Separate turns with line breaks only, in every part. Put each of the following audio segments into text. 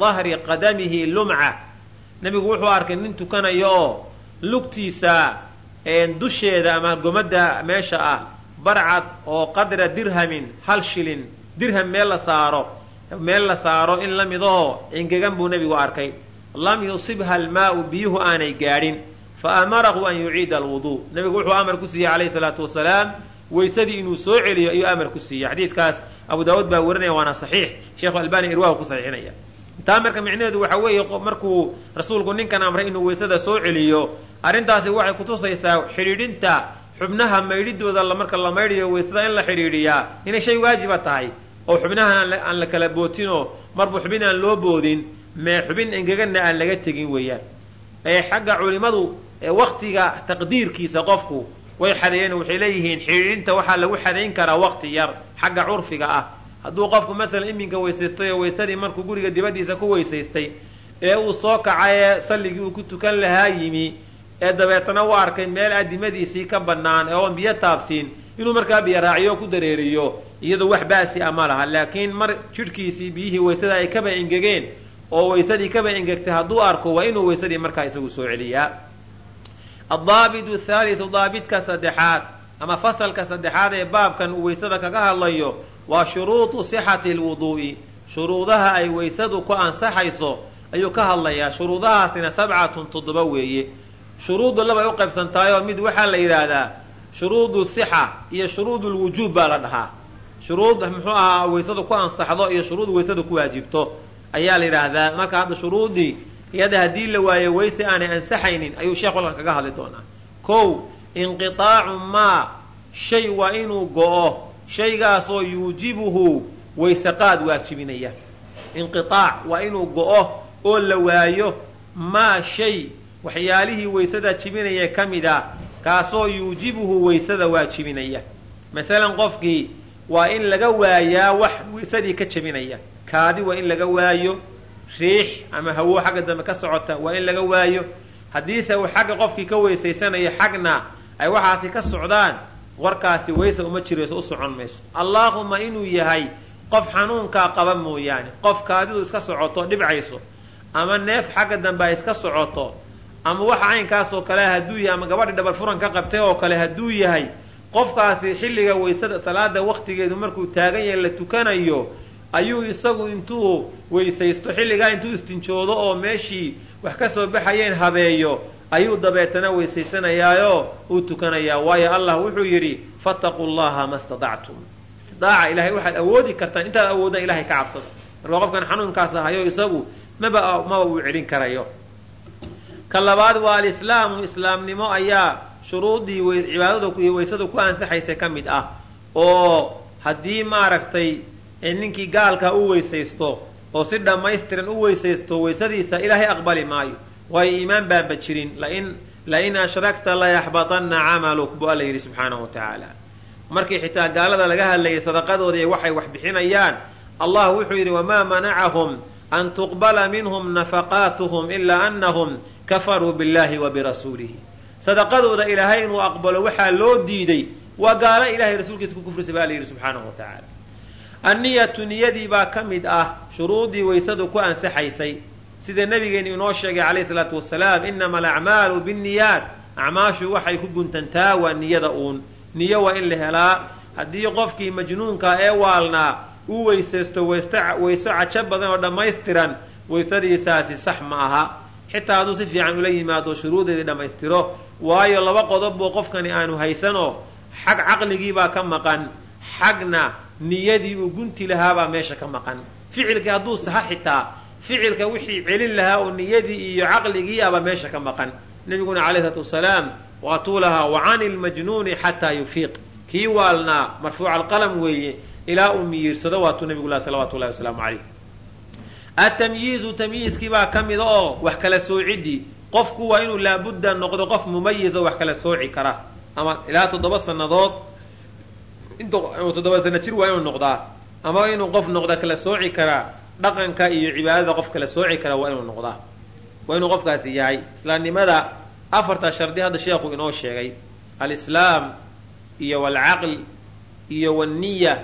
dahri qadamihi lumca. Nebigu wuxuu arkay nin tukanayo oo lugtiisa dusheeda ama gomadda meesha ah barcad oo qadra dirhamin hal shilin dirham meel la saaro meel la saaro in la midahoo engegan buu nebigu arkay. Lam yusibha almaa'u biyuhu aanay gaadhin. Fa amarahu an yuciida alwuduu nebigu wuxuu amar ku siiyey calayhi salaatu wasalaam weysadii inuu soo celiyo ayuu amar ku siiyey. Xadiidkaas abu daawuud baa warinaya waana saxiix. Sheekhu albani irwahu ku saxiixinaya taa marka micnaheedu waxa weeye markuu rasuulku ninkan amray inuu weysada soo celiyo arrintaasi waxay kutusaysaa xidhiidhinta xubnaha maydhidooda marka la maydhayo weysada in la xidhiidhiyaa inay shay waajiba tahay oo xubnahan aan la kala bootinoo marba xubin aan loo boodin mee xubin engeganna aan laga tegin weeyaan. Ee xagga culimmadu waktiga taqdiirkiisa qofku way xadeeyeen waxay leeyihiin xidhiidhinta waxaa lagu xadayn karaa waqti yar xagga curfiga ah hadduu qofku maalan iminka weysaystay oo weysadii markuu guriga dibaddiisa ku weysaystay ee uu soo kacay salligii uu ku tukan lahaa yimi ee dabeetana u arkay meel adimadiisii ka bannaan ee oon biyo taabsiin inuu markaa biyo raaciyo ku dareeriyo iyadoo wax ba'si a ma laha. Laakiin mar jidhkiisii biyihii weysada ay kaba engegeen oo weysadii kaba engegtay hadduu arko waa inuu weysadii markaa isagu soo celiyaa. Addaabitu thaalithu daabidka saddexaad ama fasalka saddexaad ee baabkan uu weysada kaga hadlayo waa shuruudu sixati lwuduu'i shuruudaha ay weysadu ku ansaxayso ayuu ka hadlayaa. Shuruudahaasina sabcatun toddoba weeye. Shuruuddu labay u qaybsantaayoo mid waxaa la yidhaahdaa shuruudu sixa iyo shuruudu lwujuub baa la dhahaa. Shuruud muxuu ahaa weysadu ku ansaxdo iyo shuruud weysadu ku waajibto ayaa la yidhaahdaa. Marka hadda shuruuddii iyada haddii la waayo weyse aanay ansaxaynin ayuu sheekh walkan kaga hadli doonaa. Kow inqiaacu maa shay waa inuu go'o shaygaasoo yuujibuhu waysaqaad waajibinaya inqiaac waa inuu go'o oo la waayo maa shay waxyaalihii waysada jibinaya ka mid a kaasoo yuujibuhu waysada waajibinaya masalan qofkii waa in laga waayaa wax waysadii ka jebinaya kaadi waa in laga waayo riix ama hawo xagga dambe ka socota waa in laga waayo. Haddiise uu xagga qofkii ka weysaysanayo xagna ay waxaasi ka socdaan warkaasi weysa uma jirayso u socon mayso. Allaahuma inuu yahay qof xanuunkaa qaba mooyaane qof kaadidu iska socoto dhibcayso ama neef xagga dambe iska socoto ama waxa caynkaasoo kale hadduu yahay ama gabadhi dhabal furan ka qabtay oo kale hadduu yahay qofkaasi xilliga weysada salaada waqtigeedu markuu taagan yahay la tukanayo ayuu isagu intuu weysaysto xilligaa intuu istinjoodo oo meeshii wax ka soo baxayeen habeeyo ayuu dabeetana weysaysanayaayo uu tukanayaa. Waayo allah wuxuu yidhi fattaquu llaha ma stadactum istidaaca ilahay waxaad awoodi kartaan intaad awoodaan ilahay ka cabsada marka qofkan xanuunkaas ahayo isagu maba maba uu celin karayo. Ka labaad waa alislaamu islaamnimo ayaa shuruudii cibaadada iyo weysada ku ansaxaysa ka mid ah. Oo haddii maaragtay ninkii gaalka u weysaysto oo si dhammaystiran u weysaysto weysadiisa ilaahay aqbali maayo waayo iimaan baanba jirin? Lain ashrakta layaxbatanna camaluk buu alla yidhi subxaanahu wa markii xitaa gaalada laga hadlayay sadaqadoodii waxay wax bixinayaan allah wuxuu yidhi wamaa manacahum an tuqbala minhum nafaqaatuhum ilaa anahum kafaruu billahi wa birasuulihi. Sadaqadooda ilaahay inuu aqbalo waxaa loo diiday. Waa gaalo ilahay rasuulkiisa ku kufrisa baa la yidhi subxaanahu wa anniyatu niyadii baa ka mid ah shuruudii weysadu ku ansaxaysay sida nabigeenu inoo sheegay calayhi salaatu wasalaam inama alacmaalu binniyaat. Acmaashu waxay ku guntantaa waa niyada uun. Niyo waa in la helaa. Haddii qofkii majnuunka ee waalnaa uu weysaysto weyso cajo badan oo dhammaystiran weysadiisaasi sax ma aha. Xitaa hadduu si fiican ula yimaado shuruudeedii dhammaystiro. Waayo laba qodob buu qofkani aanu haysanoo xag caqligiibaa ka maqan. Xagna niyadii uu gunti lahaabaa meesha ka maqan. Ficilkii hadduu saha xitaa ficilka wixii celin lahaa oo niyadii iyo caqligii aba meesha ka maqan. Nabiguna calayhi salaatu wasalaam waatuu lahaa wa cani lmajnuuni xataa yufiiq. Kii waalnaa marfuuca alqalam weeye ilaa uu miyiirsado waatuu nabigu lah salawatu llahi wasalaamu calayh. Atamyiizu tamyiizkii baa ka mida oo wax kala soociddii qofku waa inuu laabudda noqdo qof mumayiz oo wax kala sooci kara. Ama ilaa toddoba sannadood toddoba sana jir waa inuu noqdaa. Ama inuu qof noqda kala sooci karaa dhaqanka iyo cibaadada qof kala sooci kara waa inuu noqdaa. Waa inuu qofkaasi yahay. Islaamnimada afartaa shardi hadda sheekhu inoo sheegay. Alislaam iyo walcaql iyo walniya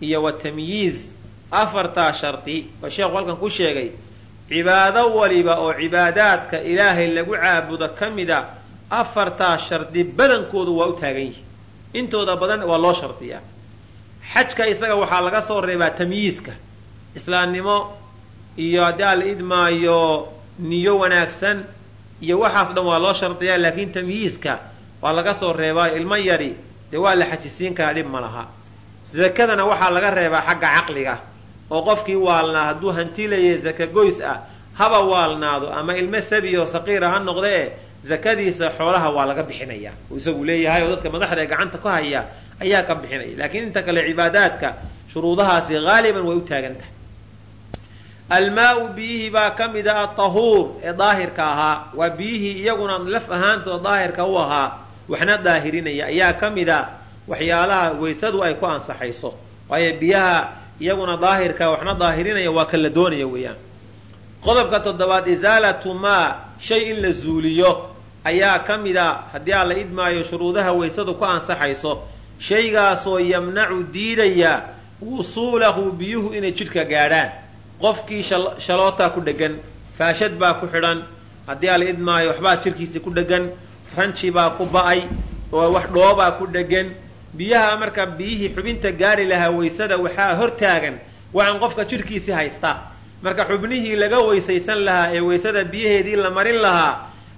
iyo watamyiiz afartaa shardi oo sheekhu halkan ku sheegay cibaado waliba oo cibaadaadka ilaahay lagu caabudo ka mida afartaa shardi badankoodu waa u taagan yihi intooda badan waa loo shardiyaa. Xajka isaga waxaa laga soo reebaa tamyiiska islaamnimo iyo haddii la idmaayo niyo wanaagsan iyo waxaas dhan waa loo shardiyaa laakiin tamyiiska waa laga soo reebaayo ilmo yari dee waa la xajisiin karaa dhib ma laha. Zakadana waxaa laga reebaa xagga caqliga oo qofkii waalnaa hadduu hantilayay zaka goys ah haba waalnaado ama ilmo sabiyo saqiira ha noqde e zakadiisa xoolaha waa laga bixinaya. Uu isagu leeyahay oo dadka madaxda ee gacanta ku haya ayaa ka bixinaya. Laakiin inta kale cibaadaadka shuruudahaasi haaliban way u taagan tahay almaau biyihii baa ka mid a atahuur ee daahirka ahaa. Waa biyihii iyaguna laf ahaantooda daahirka u ahaa. Waxna daahirinaya. Ayaa ka mid a waxyaalaha weysadu ay ku ansaxayso. Waayo biyaha iyaguna daahirka waxna daahirinaya waa kan la doonaya weeyaan. Qodobka toddobaad isaalatu maa shay in la zuuliyo ayaa ka mid a haddii aan la idmaayo shuruudaha weysadu ku ansaxayso. Shaygaasoo yamnacu diidaya wusuulahu biyuhu inay jidhka gaadhaan qofkii shalootaa ku dhegan faashad baa ku xidhan haddii aan la idmaayo waxbaa jidhkiisi ku dhegan ranji baa ku ba'ay oo wax dhoobaa ku dhegan biyaha marka biyihii xubinta gaari lahaa weysada waxaa hortaagan waxaan qofka jidhkiisi haysta marka xubnihii laga weysaysan lahaa ee weysada biyaheedii la marin lahaa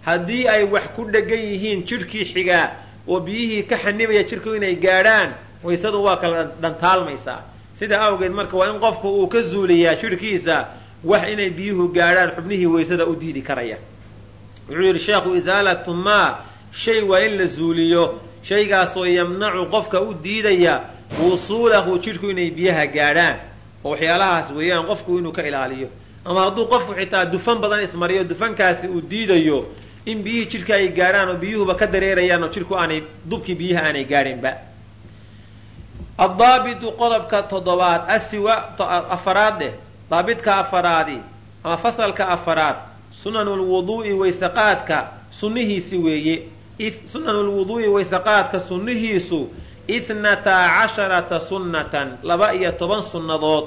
haddii ay wax ku dhegan yihiin jidhkii xigaa oo biyihii ka xanibaya jidhku inay gaadhaan weysadu waa kala dhantaalmaysaa sida awgeed marka waa in qofku uu ka zuuliyaa jidhkiisa wax inay biyuhu gaadhaan xubnihii weysada u diidi karaya. Wuxuu yidhi sheekhu isaalatu maa shay waa in la zuuliyo. Shaygaasoo yamnacu qofka u diidaya wusuulahu jidhku inay biyaha gaadhaan. Oo waxyaalahaas weeyaan qofku inuu ka ilaaliyo. Ama hadduu qofku xitaa dufan badan ismariyo dufankaasi uu diidayo in biyihii jidhka ay gaadhaan oo biyuhuba ka dareerayaan oo jidhku aanay dubkii biyaha aanay gaadhinba addaabitu qodobka toddobaad asiwa afaraad dheh daabidka afaraadi ama fasalka afaraad sunanulwuduu'i waysaqaadka sunnihiisi weeye. Sunanulwuduu'i waysaqaadka sunnihiisu ithnata casharata sunnatan laba iyo toban sunnadood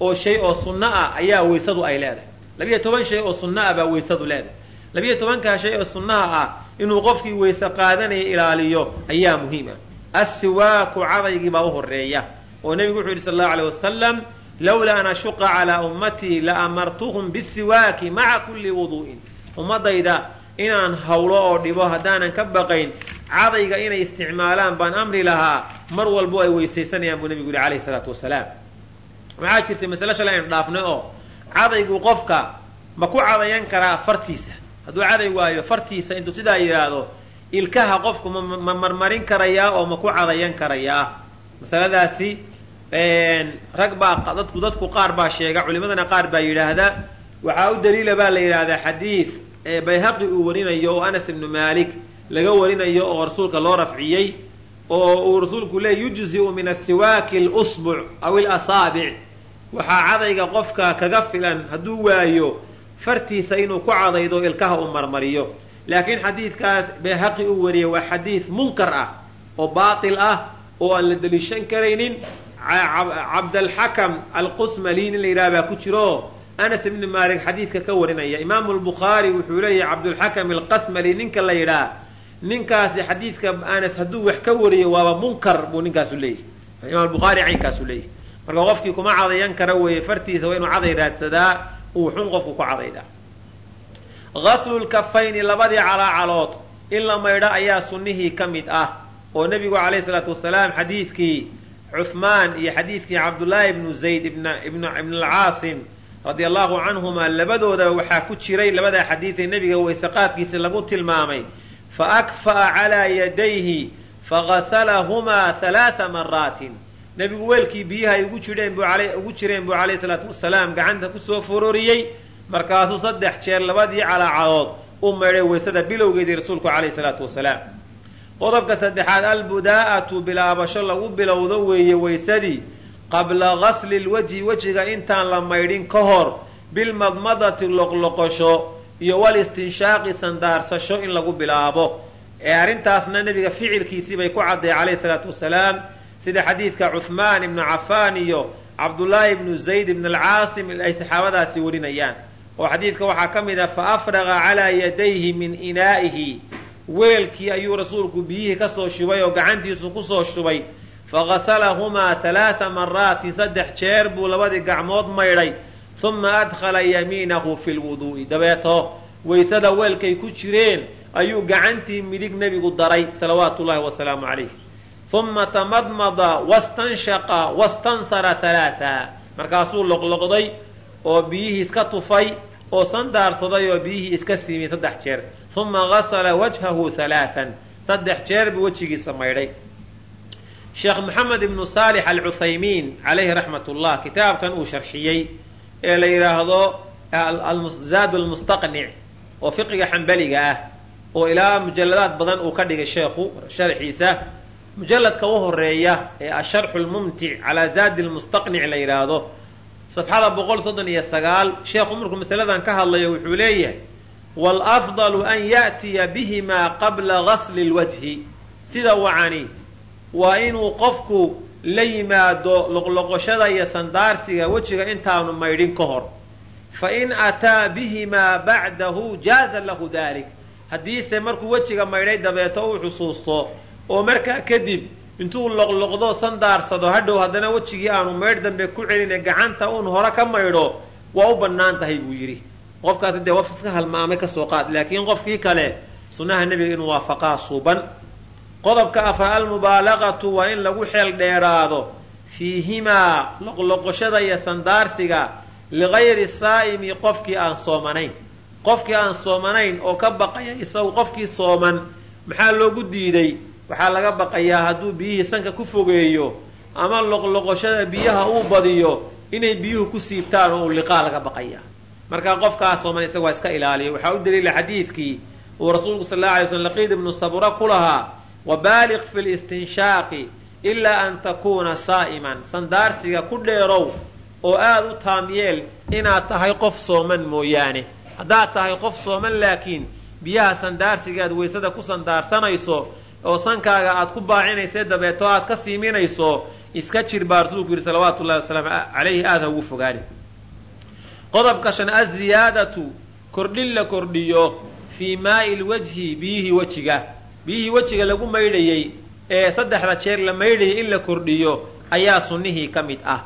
oo shay oo sunno ah ayaa weysadu ay leedahay. Labiyo toban shay oo sunno ah baa weysadu leedahay. Labiyo tobankaa shay oo sunnaha ah inuu qofkii weyse qaadanaya ilaaliyo ayaa muhiim ah assiwaaku cadaygii baa u horreeya oo nebigu wuxuu yidhi sal allahu aleyh wasalam lowlaa an ashuqa calaa ummatii la amartuhum bisiwaaki maca kulli wuduu'in ummadayda inaan hawlo oo dhibo haddaanan ka baqayn cadayga inay isticmaalaan baan amri lahaa mar walbo ay weysaysanayaan buu nebigu yihi calayhi salaatu wasalaam. Waxaa jirtay masale shalay aynu dhaafnay oo cadaygu qofka ma ku cadayan karaa fartiisa. Hadduu caday waayo fartiisa intuu sidaa yidhaahdo ilkaha qofku ma marmarin karayaa oo ma ku cadayan karayaa. Masaladaasi rag baa dadku dadku qaar baa sheega culimadana qaar baa yidhaahda. Waxaa u daliila baa la yidhaahdaa xadiid bayhaqi uu warinayo oo anas ibnu maalik laga warinayo oo rasuulka loo rafciyey oo uu rasuulku leey yujzi'u min asiwaaki lusbuc aw ilasaabic waxaa cadayga qofka kaga filan hadduu waayo fartiisa inuu ku cadaydo ilkaha uu marmariyo laakiin xadiidkaas bayhaqi uu wariyey waa xadiid munkar ah oo baatil ah oo aan la deliishan karaynin. Cabdalxakam alqusmali nin la yidhaha baa ku jiro. Anas ibni maalik xadiidka ka warinaya. Imaamu lbukhaari wuxuu leeyahay cabdulxakam alqasmali ninka la yidhaah ninkaasi xadiidka anas hadduu wax ka wariyo waaba munkar buu ninkaasu leeyahy imaam bukhaari caynkaasu leeyahy marka qofkii kuma cadayan kara weeye fartiisa waa inuu caday raadsadaa uu xun qofku ku cadaydaa ghaslulkafayni labadii calaacalood in la maydho ayaa sunnihii ka mid ah. Oo nebigu calayhi salaatu wasalaam xadiidkii cuhmaan iyo xadiidkii cabdullaahi ibnu zayd ibn alcaasim radia allahu canhuma labadoodaba waxaa ku jiray labadaa xadiidee nebiga waysaqaadkiisi lagu tilmaamay. Fa akfa'a calaa yadayhi fagasalahumaa halaaa maraatin nebigu weelkii biyaha ay ugu jireen buu calayhi salaatu wasalaam gacanta ku soo fororiyey markaasuu saddex jeer labadii calaacadood u maydhay waysada bilowgeedii rasuulku calayhi salaatu wasalaam. Qodobka saddexaad albudaa'atu bilaabasho lagu bilowdo weeye waysadii qabla gasli lwajhi wejiga intaan la maydhin ka hor bilmadmadati loqloqosho iyo walistinshaaqi sandaarsasho in lagu bilaabo. Ee arrintaasna nebiga ficilkiisii bay ku cadday calayhi salaatu wasalaam sida xadiidka cuhmaan ibnu cafaan iyo cabdullaahi ibnu zayd ibn alcaasim ay saxaabadaasi warinayaan oo xadiidka waxaa ka mid ah fa afraqa calaa yadayhi min inaa'ihi. Weelkii ayuu rasuulku biyihii ka soo shubay oo gacantiisu ku soo shubay. Fagasalahumaa halaaa maraatin saddex jeer buu labadii gacmood maydhay. Uma adkhala yamiinahu fi lwuduu'i dabeeto waysada weelkay ku jireen ayuu gacantii midig nebigu daray salawaatu llahi wasalaamu calayh. Uma tamadmada wastanshaqa wastanhara halaaa markaasuu loqloqday oo biyihii iska tufay oo sandaarsaday oo biyihii iska siimay saddex jeer. Uma gasala wajhahu halaaan saddex jeer buu wejigiisa maydhay sheekh maxamed ibnu saalix alcuthaymiin calayhi raxmat ullah kitaabkan uu sharxiyey ee la yidhaahdo zaad lmustaqnic oo fiqiga xambaliga ah oo ilaa mujaladaad badan uu ka dhigay sheekhu sharxiisa. Mujalladka u horreeya ee asharxu lmumtic calaa zaadi lmustaqnic la yidhaahdo safxada boqol soddon iyo sagaal sheekhu markuu masaladan ka hadlayo wuxuu leeyahay waalafdalu an ya'tiya bihimaa qabla gasli lwajhi sida wacani waa inuu qofku la yimaado loqloqoshada iyo sandaarsiga wejiga intaanu maydhin ka hor fa in ataa bihimaa bacdahu jaaza lahu dalik haddiise markuu wejiga maydhay dabeeto uu xusuusto oo markaa kadib intuu loqloqdo sandaarsado hadhow haddana wejigii aanu maydh dambe ku celine gacanta uun hore ka maydho waa u bannaan tahay buu yidhi. Qofkaasi dee waf iska halmaamay ka soo qaad laakiin qofkii kale sunnaha nebiga inuu waafaqaa suuban. Qodobka afar almubaalaqatu waa in lagu xeel dheeraado fiihimaa loqloqoshada iyo sandaarsiga ligayri saa'imi qofkii aan soomanayn. Qofkii aan soomanayn oo ka baqaya isagu qofkii sooman maxaa loogu diiday waxaa laga baqayaa hadduu biyihii sanka ku fogeeyo ama loqloqoshada biyaha uu badiyo inay biyuhu ku siibtaan oo uu liqaa laga baqaya markaa qofkaa sooman isaga waa iska ilaaliya. Waxaa u daliila xadiidkii uu rasuulku sal alla alay slm laqiid ibnu sabura ku lahaa wabaaliq fi listinshaaqi ilaa an takuuna saa'iman. Sandaarsiga ku dheerow oo aada u taamyeel inaad tahay qof sooman mooyaane. Haddaad tahay qof sooman laakiin biyaha sandaarsigaad weysada ku sandaarsanayso oo sankaaga aad ku baacinayse dabeeto aad ka siiminayso iska jir baa rasuulku yidhi salawaatu llahi wasalaamu calayhi aada ha ugu fogaani. Qodobka shan aziyaadatu kordhin la kordhiyo fii maa'i lwajhi biyihii wejiga. Biyihii wejiga lagu maydhayey ee saddexda jeer la maydhayay in la kordhiyo ayaa sunnihii ka mid ah.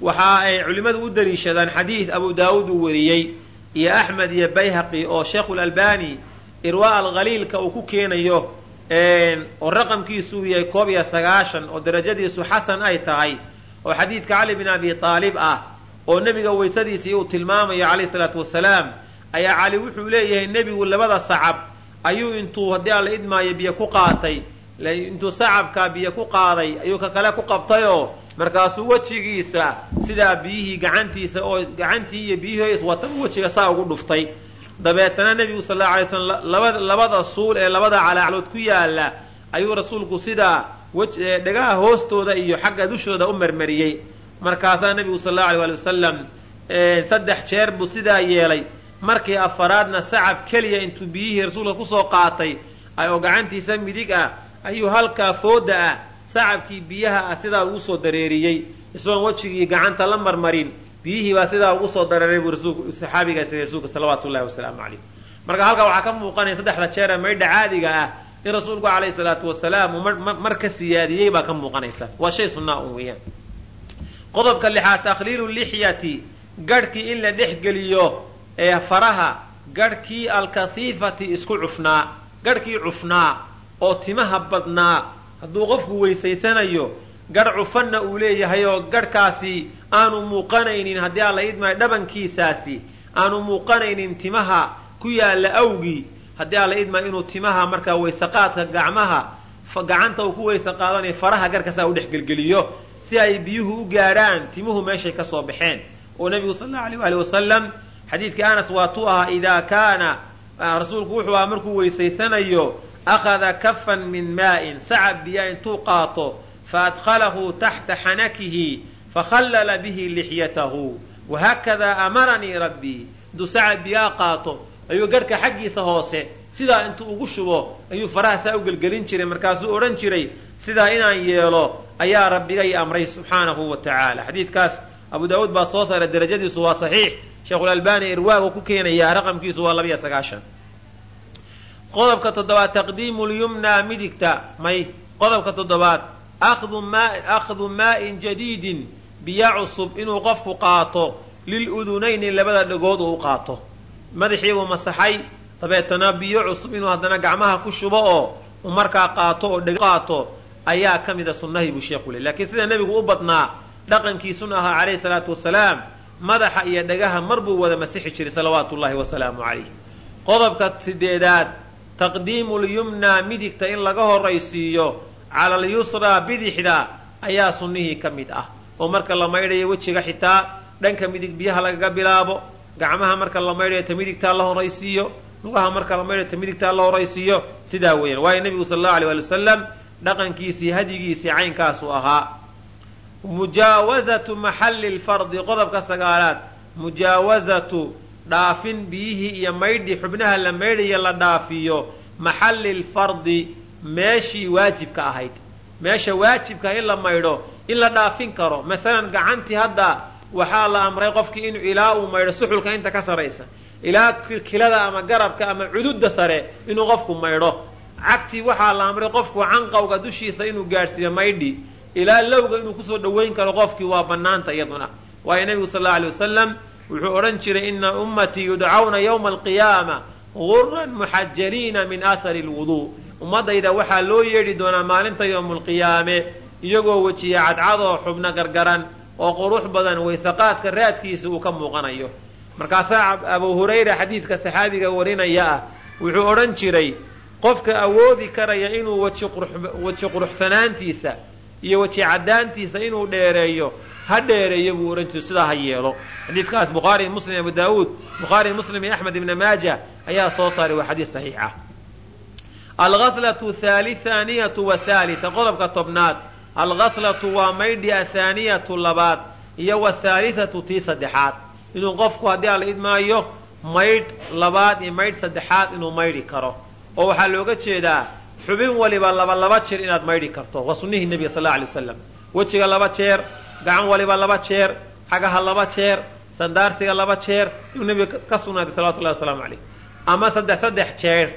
Waxa ay culimmadu u daliishadaan xadiid abu daawuud uu wariyey iyo axmed iyo bayhaqi oo sheekhulalbani irwaa alkhaliilka uu ku keenayo oo raqamkiisu uu yahay koob iyo sagaashan oo darajadiisu xasan ay tahay oo xadiidka cali bin abi aalib ah oo nebiga weysadiisii uu tilmaamayo calayhi salaatu wasalaam ayaa cali wuxuu leeyahay nebigu labada sacab ayuu intuu haddii alla idmaayo biyo ku qaatay intuu sacabkaa biyo ku qaaday ayuu ka kale ku qabtayoo markaasuu wejigiisa sidaa biyihii gacantiisa oo gacantii iyo biyihii iswata wejiga saa ugu dhuftay dabeetana nebigu sal alla alay slam labada suul ee labada calaaclood ku yaalla ayuu rasuulku sidaa dhagaha hoostooda iyo xagga dushooda u marmariyey. Markaasaa nebigu sal allau alay ali wasalam saddex jeer buu sidaa yeelay. Markii afaraadna sacab keliya intuu biyihii rasuulka ku soo qaatay oo gacantiisa midig ah ayuu halkaa fooda ah sacabkii biyaha ah sidaa ugu soo dareeriyey. Isagoon wejigii gacanta la marmarin biyihii baa sidaa ugu soo dareeray buu saxaabigaas rasuulka salawaatu llahi wasalaamu calayh. Marka halkaa waxaa ka muuqanaya saddexda jeera maydha caadiga ah in rasuulku calayhi salaatu wasalaam uu mar ka siyaadiyey baa ka muuqanaysa. Waa shay sunnaa un weeyaan. Qodobka lixaad takhliilu lixyati garhkii in la dhexgeliyo ee faraha garhkii alkahiifati isku cufnaa garhkii cufnaa oo timaha badnaa hadduu qofku weysaysanayo garh cufanna uu leeyahay oo garhkaasi aanu muuqanaynin haddii aan la idmaayo dhabankiisaasi aanu muuqanaynin timaha ku yaalla awgii haddii aan la idmaayo inuu timaha markaa weysaqaadka gacmaha gacanta uu ku weysa qaadanayo faraha garhkasaa u dhexgelgeliyo si ay biyuhu u gaadhaan timuhu meeshay ka soo baxeen. Oo nebigu sal allau aleyh waali wasalam xadiidkii anas waatuu ahaa idaa kaana rasuulku wuxuu ahaa markuu weysaysanayo akhada kafan min maa'in sacab biyaa intuu qaato fa adkhalahu taxta xanakihi fakhallala bihi lixyatahu wahaakadaa amaranii rabbii intuu sacab biyaa qaato ayuu garhka xaggiisa hoose sidaa intuu ugu shubo ayuu faraha saa u gelgelin jiray markaasuu odhan jiray sidaa inaan yeelo ayaa rabbigay amray subxaanahu wa tacaala xadiidkaas abu daawuud baa soo saaray darajadiisu waa saxiix sheekhulalbani irwaagu ku keenayaa raqamkiisu waa labiyo sagaashan qodobka toddobaad taqdiimu lyumna midigta may qodobka akhdu maa'in jadiidin biyo cusub inuu qofku qaato liludunayni labada dhagood uu u qaato madaxiibuu masaxay dabeetana biyo cusub inuu haddana gacmaha ku shubo oo uu markaa qaato oo dheg qaato ayaa ka mida sunnahii buu sheekhu le laakiin sida nebigu u badnaa dhaqankiisuna ahaa calayhi salaatu wasalaam madaxa iyo dhagaha mar buu wada masixi jiray salawaatu ullahi wasalaamu calayh qodobka sideedaad taqdiimu lyumna midigta in laga horaysiiyo cala alyusraa bidixda ayaa sunnihii ka mid ah oo marka la maydhayo wejiga xitaa dhanka midig biyaha lagaga bilaabo gacmaha marka la maydhayo ta midigtaa la horaysiiyo lugaha marka la maydhayo ta midigtaa la horaysiiyo sidaa weeyaan waayo nebigu sal allahu alay waali wasalam dhaqankiisii hadigiisii caynkaasuu ahaa mujaawazatu maxalli lfardi qodobka sagaalaad mujaawazatu dhaafin biyihii iyo maydhii xubnaha la maydhaya la dhaafiyo maxalli lfardi meeshii waajibka ahayd. Meesha waajibka in la maydho in la dhaafin karo. Maalan gacantii hadda waxaa la amray qofkii inuu ilaa uu maydho suxulka inta ka saraysa. Ilaa kilkilada ama garabka ama cududda sare inuu qofku maydho. Cagtii waxaa la amray qofku canqawga dushiisa inuu gaadhsiiyo maydhi. Ilaa lowga inuu ku soo dhoweyn karo qofkii waa bannaanta iyaduna. Waayo nebigu sal alla alay wasalam wuxuu odhan jiray ina ummatii yudcawna yowma alqiyaama guran muxajaliina min aahari lwuduu ummadayda waxaa loo yeedhi doonaa maalinta yowmulqiyaame iyagoo wejiya cadcadoo xubno gargaran oo qurux badan waysaqaadka raadkiisa uu ka muuqanayo. Markaasaa abu hurayra xadiidka saxaabiga warinaya ah wuxuu odhan jiray qofka awoodi karaya inuu weji quruxsanaantiisa iyo weji caddaantiisa inuu dheereeyo ha dheereeyo buu odhan jiray. Sidaa ha yeelo. Xadiidkaas bukhaari muslim abu daawuud bukhaari muslim iyo axmed ibni maaja ayaa soo saaray waa xadiis saxiix ah alghaslatu thaaniyatu wathaalita qodobka tobnaad. Alghaslatu waa maydhi athaaniyatu labaad iyo wathaalithatu tii saddexaad. Inuu qofku haddii ala idmaayo maydh labaad iyo maydh saddexaad inuu maydhi karo. Oo waxaa looga jeedaa xubin waliba laba laba jeer inaad maydhi karto. Waa sunnihii nebiga sal alla alay wasalam wejiga laba jeer gacan waliba laba jeer xagaha laba jeer sandaarsiga laba jeer inuu nebiga ka sugnaatay salawatullahi wasalaamu caleyh ama saddex saddex jeer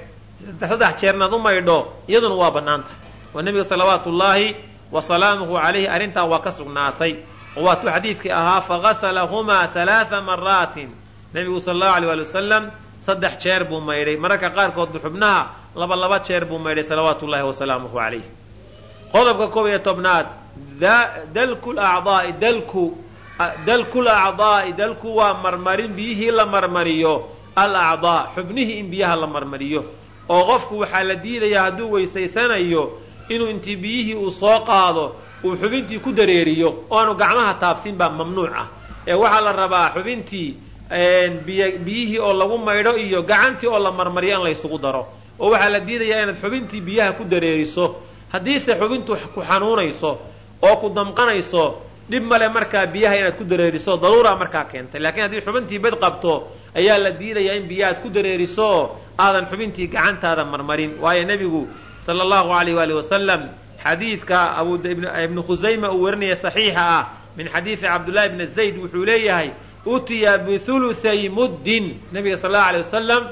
saddex jeer u maydho iyaduna waa bannaanta. Waa nebiga salawaatu ullaahi wa salaamuhu calayhi arrintaa waa ka sugnaatay. Oo waatuu xadiidkii ahaa faghaslahumaa halaaa maraatin nebigu sal allahu alay waali wasalam saddex jeer buu maydhay. Mararka qaarkoodba xubnaha laba laba jeer buu maydhay salawaatu ullahi wasalaamuhu calayh qodobka koob iyo tobnaad dalku lacdaai dalku dalku lacdaa'i dalku waa marmarin biyihii la marmariyo. Al acdaa xubnihii in biyaha la marmariyo oo qofku waxaa la diidayaa hadduu weysaysanayo inuu intii biyihii uu soo qaado uu xubintii ku dareeriyo oo aanu gacmaha taabsin baa mamnuuc ah. Ee waxaa la rabaa xubintii biyihii oo lagu maydho iyo gacantii oo la marmariyo in laysugu daro. Oo waxaa la diidayaa inaad xubintii biyaha ku dareeriso. Haddiise xubintu ku xanuunayso oo ku damqanayso dhib male markaa biyaha inaad ku dareeriso daruura markaa keentay. Laakiin haddii xubintii bed qabto ayaa la diidayaa in biyahaad ku dareeriso aadan xubintii gacantaada marmarin. Waayo nebigu sala allahu alayh waali wasalam xadiidka ibnu khusayma uu warinaya saxiixa ah min xadiidi cabdullahi bni zayd wuxuu leeyahay utiya bihuluthay muddin. Nabiga sal allau alay wasalam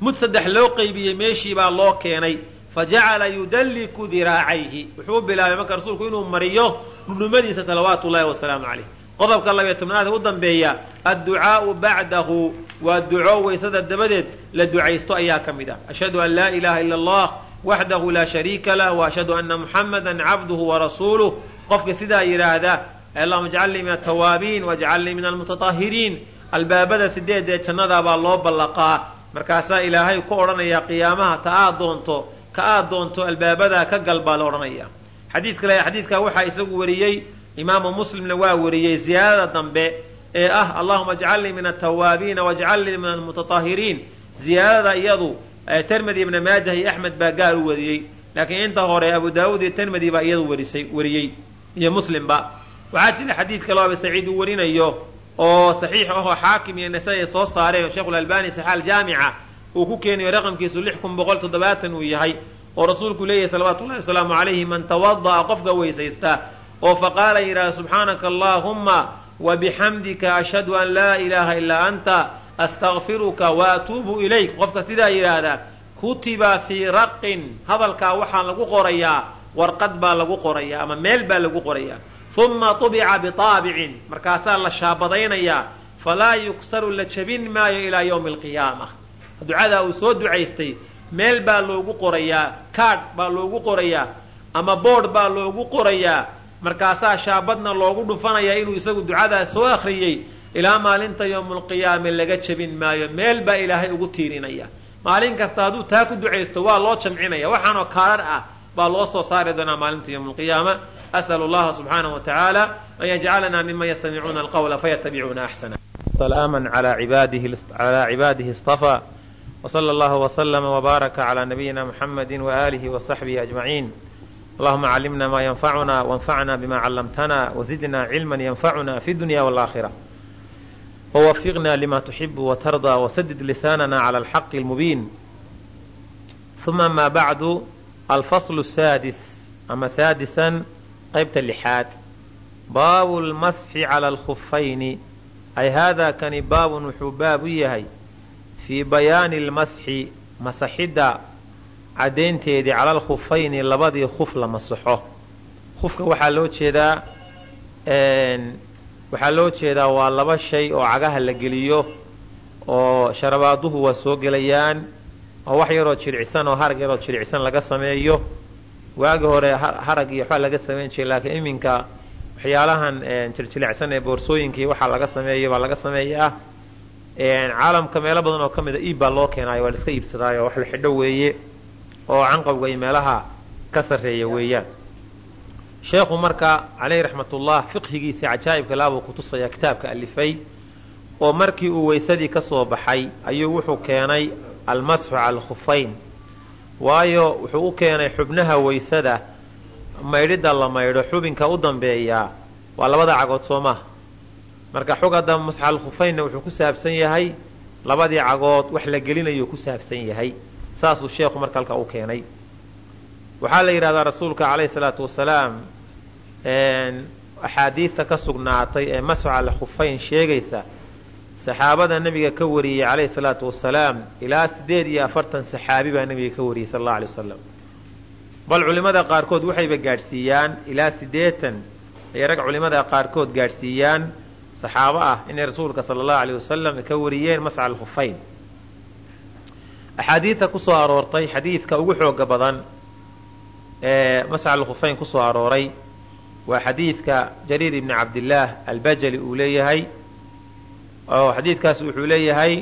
mud saddex loo qaybiyey meeshii baa loo keenay fa jacala yudalliku diraacayhi. Wuxuu bilaabay marka rasuulku inuu mariyo dhudhumadiisa salawaatu ullahi wasalaamu caleyh qodobka labiyo tobnaada u dambeeya adducaau bacdahu waa duco waysada dabadeed la ducaysto ayaa ka mid ah. Ashhadu an laa ilaha ila allah waxdahu laa shariika lah wa ashhadu ana muxamada cabduhu warasuuluh qofka sidaa yidhaahda allahuma ajcalnii min altawaabiin wajcalnii min almutatahiriin albaabada sideed ee jannadaa baa loo ballaqaa. Markaasaa ilaahay ku odhanayaa qiyaamaha ta aad doonto ka aad doonto albaabadaa ka gal baa la odhanaya xadiid kale xadiidkaa waxaa isagu wariyey imaamu muslimna waa wariyey ziyaadada dambe ee ah allahuma ajcalnii min altawaabiina wajcalnii min almutatahiriin ziyaadada iyadu termedi ibna maajah iyo axmed baa gaar u wariyey laakiin inta hore abu daawuud iyo termedi baa iyadu warisay wariyey iyo muslimba waxaa jira xadiid kaloo abi saciid uu warinayo oo saxiix ahoo xaakim iyo nasa ay soo saareen sheikhulalbani saxaal jaamica uu ku keenayo raqamkiisu lix kun boqol toddobaatan uu yahay oo rasuulku leeyahy salawaatu ullahi wasalaamu calayhi man tawada'a qofka weysaysta oo faqaala yidhaha subxaanaka allaahumma wabixamdika ashhadu an laa ilaaha ilaa anta astakfiruka waatuubu ilayk. Qofka sidaa yidhaahdaa kutiba fii raqin hadalkaa waxaa lagu qorayaa warqad baa lagu qorayaa ama meel baa lagu qorayaa. Uma tubica biaabicin markaasaa la shaabadaynayaa falaa yuksaru la jabin maayo ilaa yowmi alqiyaama ducadaa uu soo ducaystay meel baa loogu qorayaa kaadh baa loogu qorayaa ama boodh baa loogu qorayaa. Markaasaa shaabadna loogu dhufanayaa inuu isagu ducadaa soo akhriyey ilaa maalinta yowmulqiyaame laga jabin maayo. Meel baa ilaahay ugu tiirinaya. Maalin kasta hadduu taa ku ducaysto waa loo jamcinaya. Waxaanoo kaadhar ah baa loo soo saari doonaa maalinta yowmulqiyaama as'alu allaha subxaanahu wa tacaala an yajcalana miman yastamicuuna alqawla fayatabicuuna axsana salaaman calaa cibaadihi istafaa wslama wbaaraka calaa nabiyina muxamadi waaalihi wasaxbihi ajmaciin allahuma callimna maa yanfacuna wanfacna bima callamtana wazidna cilman yanfacuna fi dunya walaaakhira wwafiqna lima tuxibu watardaa wasadid lisaanana cala alxaqi almubiin uma ama bacdu alfaslu saadis ama saadisan qaybta lixaad baabu lmasxi cala alkhufayni ay haadaa kani baabun wuxuu baab u yahay fii bayaani almasxi masaxidda caddaynteedii cala alkhufayni labadii khuf la masaxo. Khufka waxaa loo jeedaa waxaa loo jeedaa waa laba shay oo cagaha la geliyo oo sharabaaduhu waa soo gelayaan oo wax yaroo jiricsan oo harag yaroo jiricsan laga sameeyo. Waagi hore harag iyo waxbaa laga samayn jiray laakiin iminka waxyaalahan jirjilicsan ee boorsooyinkii waxaa laga sameeyo baa laga sameeyaa caalamka meelo badan oo ka mida iib baa loo keenaayo waa la iska iibsadaayo wax la xidho weeye oo canqawga iyo meelaha ka sarreeya weeyaan. Sheekhu marka caleyhi raxmatullah fiqhigiisii cajaa'ibka laabuu kutusaya kitaabka alifay oo markii uu weysadii ka soo baxay ayuu wuxuu keenay almasxu cala alkhufayn. Waayo wuxuu u keenay xubnaha weysada maydhidda la maydho xubinka u dambeeyaa waa labada cagood soo maha marka xog hadda masxa alkhufaynna wuxuu ku saabsan yahay labadii cagood wax la gelinayuu ku saabsan yahay. Saasuu sheekhu marka halka u keenay. Waxaa la yidhahdaa rasuulka calayhi salaatu wasalaam axaadiidta ka sugnaatay ee masxu cala alkhufayn sheegaysa saxaabada nebiga ka wariyey calayhi salaatu wasalaam ilaa siddeed iyo afartan saxaabi baa nebiga ka wariyey sal alla alay wasalam bal culimmada qaarkood waxayba gaadhsiiyaan ilaa siddeetan ay rag culimmada qaarkood gaadhsiiyaan saxaabo ah inay rasuulka sala allahu aleyh wasalam ka wariyeen masca alkhufayn axaadiidta ku soo aroortay xadiidka ugu xooga badan ee masca alkhufayn ku soo arooray waa xadiidka jariir ibni cabdillaah albajali uu leeyahay oo xadiidkaas wuxuu leeyahay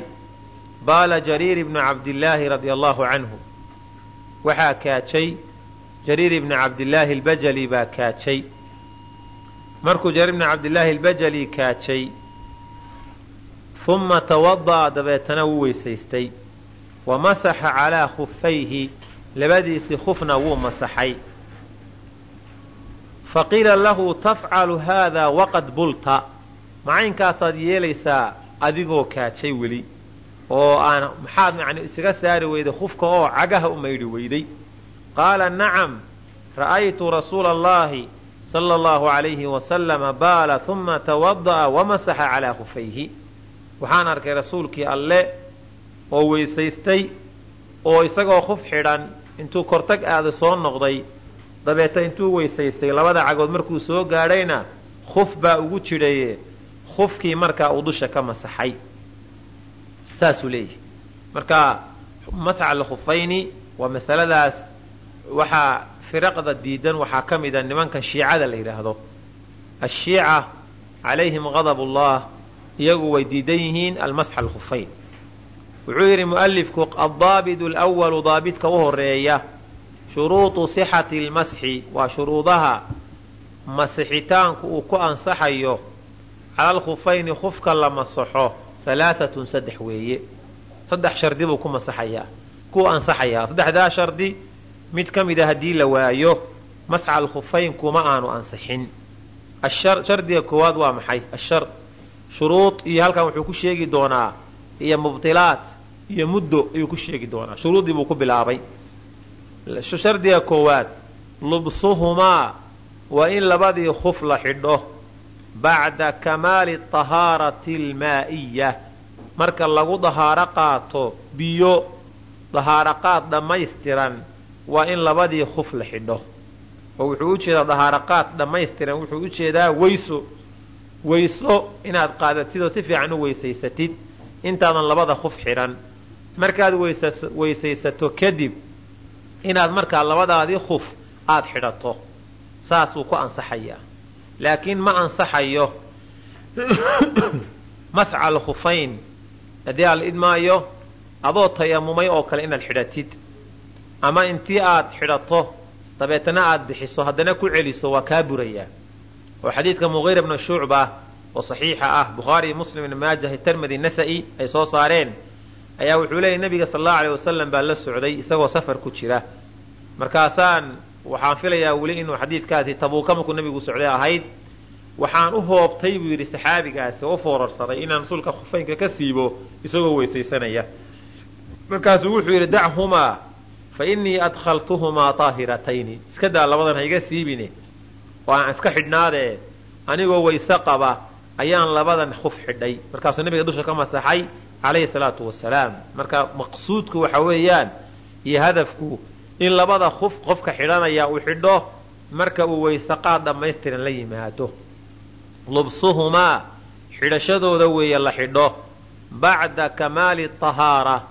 baala jariir ibnu cabdillaahi radia allahu canhu waxaa kaajay jariir ibni cabdillaahi albajali baa kaajay markuu jariir ibni cabdillaahi albajali kaajay uma tawada'a dabeetana wuu weysaystay. Wa masaxa calaa khufayhi labadiisii khufna wuu masaxay. Faqiila lahu tafcalu haadaa waqad bulta. Macaynkaasaad yeelaysaa adigoo kaajay weli oo aan maxaad yani isaga saari weyday khufka oo cagaha u maydhi weyday. Qaala nacam ra'aytu rasuula allahi sala allahu calayhi wasalama baala uma tawada'a wamasaxa calaa khufayhi. Waxaan arkay rasuulkii alle oo weysaystay oo isagoo khuf xidhan intuu kortag aada soo noqday. Dabeeta intuu weysaystay labada cagood markuu soo gaadhayna khuf baa ugu jidhaye khufkii markaa uu dusha ka masaxay. Saasuu leeyahay. Marka masxa alkhufayni waa masaladaas. Waxaa firaqda diidan waxaa ka mida nimankan shiicada la yidhaahdo. Ashiica calayhim gadab ullah iyagu way diidan yihiin almasxa alkhufayn wuxuu yidhi mu'alifku addaabidu alwalu daabidka u horreeya shuruudu sixati almasxi waa shuruudaha masixitaanku uu ku ansaxayo cala alkhufayni khufka la masaxo halaatatun saddex weeye. Saddex shardi buu ku masaxayaa ku ansaxayaa. Saddexdaa shardi mid ka mida haddii la waayo masxa alkhufayn kuma aanu ansixin. Shardiga koowaad waa maxay? Ashar. Shuruud iyo halkan wuxuu ku sheegi doonaa iyo mubtilaat iyo muddo ayuu ku sheegi doonaa. Shuruuddii buu ku bilaabay. Shardiga koowaad lubsuhumaa waa in labadii khuf la xidho. Bacda kamaali tahaarati almaa'iya marka lagu dahaaro qaato biyo dahaaro qaad dhammaystiran waa in labadii khuf la xidho. Oo wuxuu u jeedaa dahaaro qaad dhammaystiran wuxuu u jeedaa weyso weyso inaad qaadatid oo si fiican u weysaysatid intaadan labada khuf xidhan. Markaad weysaysato kadib inaad markaa labadaadii khuf aada xidhato. Saasuu ku ansaxayaa. Laakiin ma ansaxayo masca alkhufayn haddii aala idmaayo adoo tayamumay oo kale inaad xidhatid ama intii aad xidhato dabeetana aad bixiso haddana ku celiso waa kaa burayaa oo xadiidka muqiira bna shucba oo saxiixa ah. Bukhaari muslim ibn maajah tirmidi nasa'i ay soo saareen. Ayaa wuxuu leeyay nabiga sal allahu aleyh wasalam baa la socday isagoo safar ku jira. Markaasaan waxaan filayaa weli inuu xadiidkaasi tabuuka markuu nabigu socday ahayd. Waxaan u hoobtay buu yidhi saxaabigaasi oo u foorarsaday inaan rasuulka khufaynka ka siibo isagoo weysaysanaya. Markaasuu wuxuu yidhi dachumaa fa innii adkhaltuhumaa taahiratayni iska daa labadan hayga siibine oo aan iska xidhnaadee anigoo wayse qaba ayaan labadan khuf xidhay markaasuu nabiga dusha ka masaxay calayhi salaatu wasalaam marka maqsuudku waxa weeyaan iyo hadafku in labada khuf qofka xidhanaya uu xidho marka uu weyse qaad dhammaystiran la yimaado lubsuhumaa xidhashadooda weeye la xidho bacda kamaali tahaara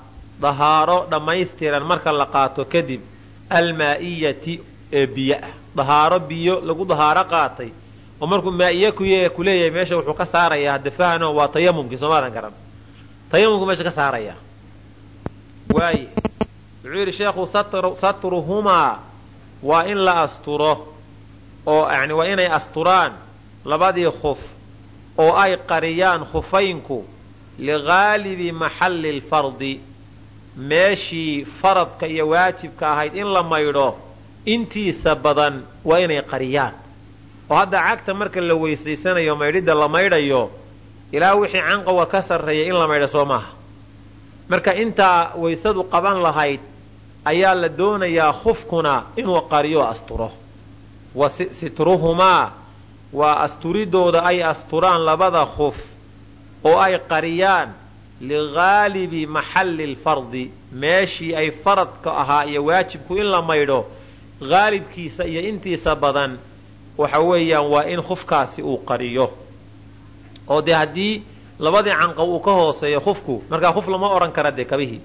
dahaaro dhammaystiran marka la qaato kadib almaa'iyati ee biyo ah dahaaro biyo lagu dahaaro qaatay. Oo markuu maa'iye ku leeyahay meesha wuxuu ka saarayaa dafahano waa tayamumkii soomaadan garan tayamumku meesha ka saaraya waaye wuxuu yidhi sheekhu satruhumaa waa in la asturo oo yani waa inay asturaan labadii khuf oo ay qariyaan khufaynku ligaalibi maxalli lfardi meeshii faradka iyo waajibka ahayd in la maydho intiisa badan waa inay qariyaan. Oo hadda cagta marka la weysaysanayo maydhidda la maydhayo ilaa wixii canqowga ka sarreeya in la maydho soo maaha. Marka intaa waysadu qaban lahayd ayaa la doonayaa khufkuna inuu qariyo asturo. Wa sitruhumaa waa asturidooda ay asturaan labada khuf oo ay qariyaan ligaalibi maxalli lfardi meeshii ay faradka ahaa iyo waajibku in la maydho haalibkiisa iyo intiisa badan waxa weeyaan waa in khufkaasi uu qariyo. Oo dee haddii labadii canqow uu ka hooseeyo khufku markaa khuf lama odhan kara dee kabihii.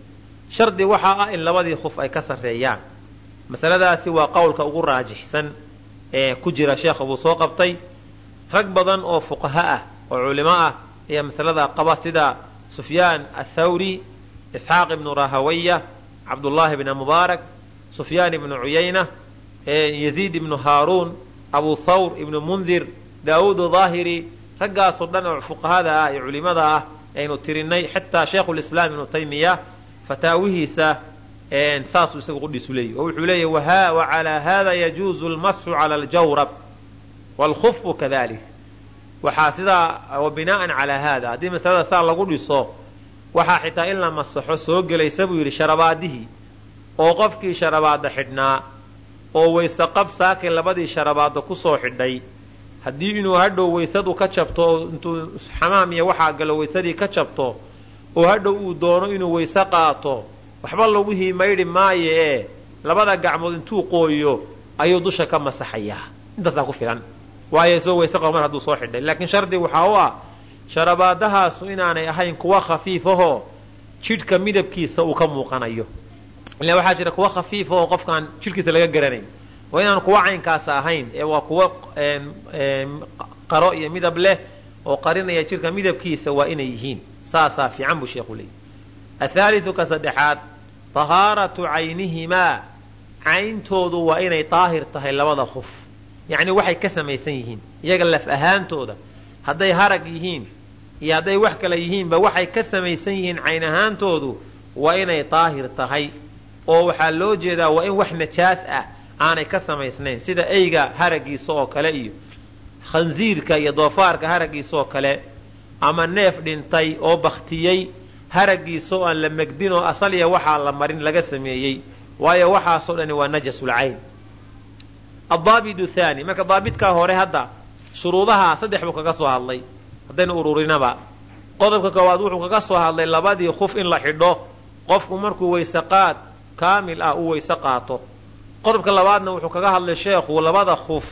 Shardi waxaa ah in labadii khuf ay ka sarreeyaan. Masaladaasi waa qowlka ugu raajixsan ee ku jira sheekha buu soo qabtay. Rag badan oo fuqaha ah oo culimo ah ayaa masaladaa qaba sida sufyaan athawri isxaaq ibnu rahawaya cabdullaahi bna mubaarak sufyaan ibnu cuyayna yaziid ibnu haaruun abu thawr ibnu mundir daawuud daahiri raggaasoo dhan oo fuqahada ah iyo culimada ah aynu tirinay xataa sheikhulislaam ibnu taymiya fataawihiisa saasuu isaga qudhiisu leeyay oo wuxuu leeyahy wacalaa hada yajuuzu lmasxu cala aljawrab wlkhufu kadalik waxaa sidaa wa bina'an calaa haada. Haddii masalada saa lagu dhiso waxaa xitaa in la masaxo soo gelaysa buu yidhi sharabaadihii oo qofkii sharabaada xidhnaa oo wayse qab saakin labadii sharabaada ku soo xidhay. Haddii inuu hadhow waysadu ka jabto oo intuu xamaam iyo waxaa galo waysadii ka jabto oo hadhow uu doono inuu wayse qaato waxba lagu hiimaydhi maayo ee labada gacmood intuu qooyo ayuu dusha ka masaxayaa. Intaasaa ku filan waayo soo wayse qaba mar hadduu soo xidhay laakiin shardi waxaa u ah sharabaadahaasu inaanay ahayn kuwa khafiifahoo jidhka midabkiisa uu ka muuqanayo. Ila waxaa jira kuwa khafiifahoo qofkaan jidhkiisa laga garanayn. Waa inaan kuwa caynkaasa ahayn ee waa kuwa qaro iyo midab leh oo qarinaya jidhka midabkiisa waa inay yihiin. Saasaa fiican buu sheekhu leeyay athaaliu ka saddexaad tahaaratu caynihimaa cayntoodu waa inay daahir tahay labada khuf yacni waxay ka samaysan yihiin iyaga laf ahaantooda. Hadday harag yihiin iyo hadday wax kale yihiinba waxay ka samaysan yihiin cayn ahaantoodu waa inay daahir tahay. Oo waxaa loo jeedaa waa in wax najaas ah aanay ka samaysnayn sida eyga haragiisa oo kale iyo khansiirka iyo doofaarka haragiisa oo kale. Ama neef dhintay oo baktiyey haragiisa oo aan la megdin oo asaliya waxaa la marin laga sameeyey. Waayo waxaasoo dhani waa najasulcayn adaabidu thani. Marka daabidkaa hore hadda shuruudaha saddex buu kaga soo hadlay. Haddaynu ururinaba. Qodobka koowaad wuxuu kaga soo hadlay labadii khuf in la xidho. Qofku markuu weyseqaad kaamil ah uu weyse qaato. Qodobka labaadna wuxuu kaga hadlay sheekhu labada khuf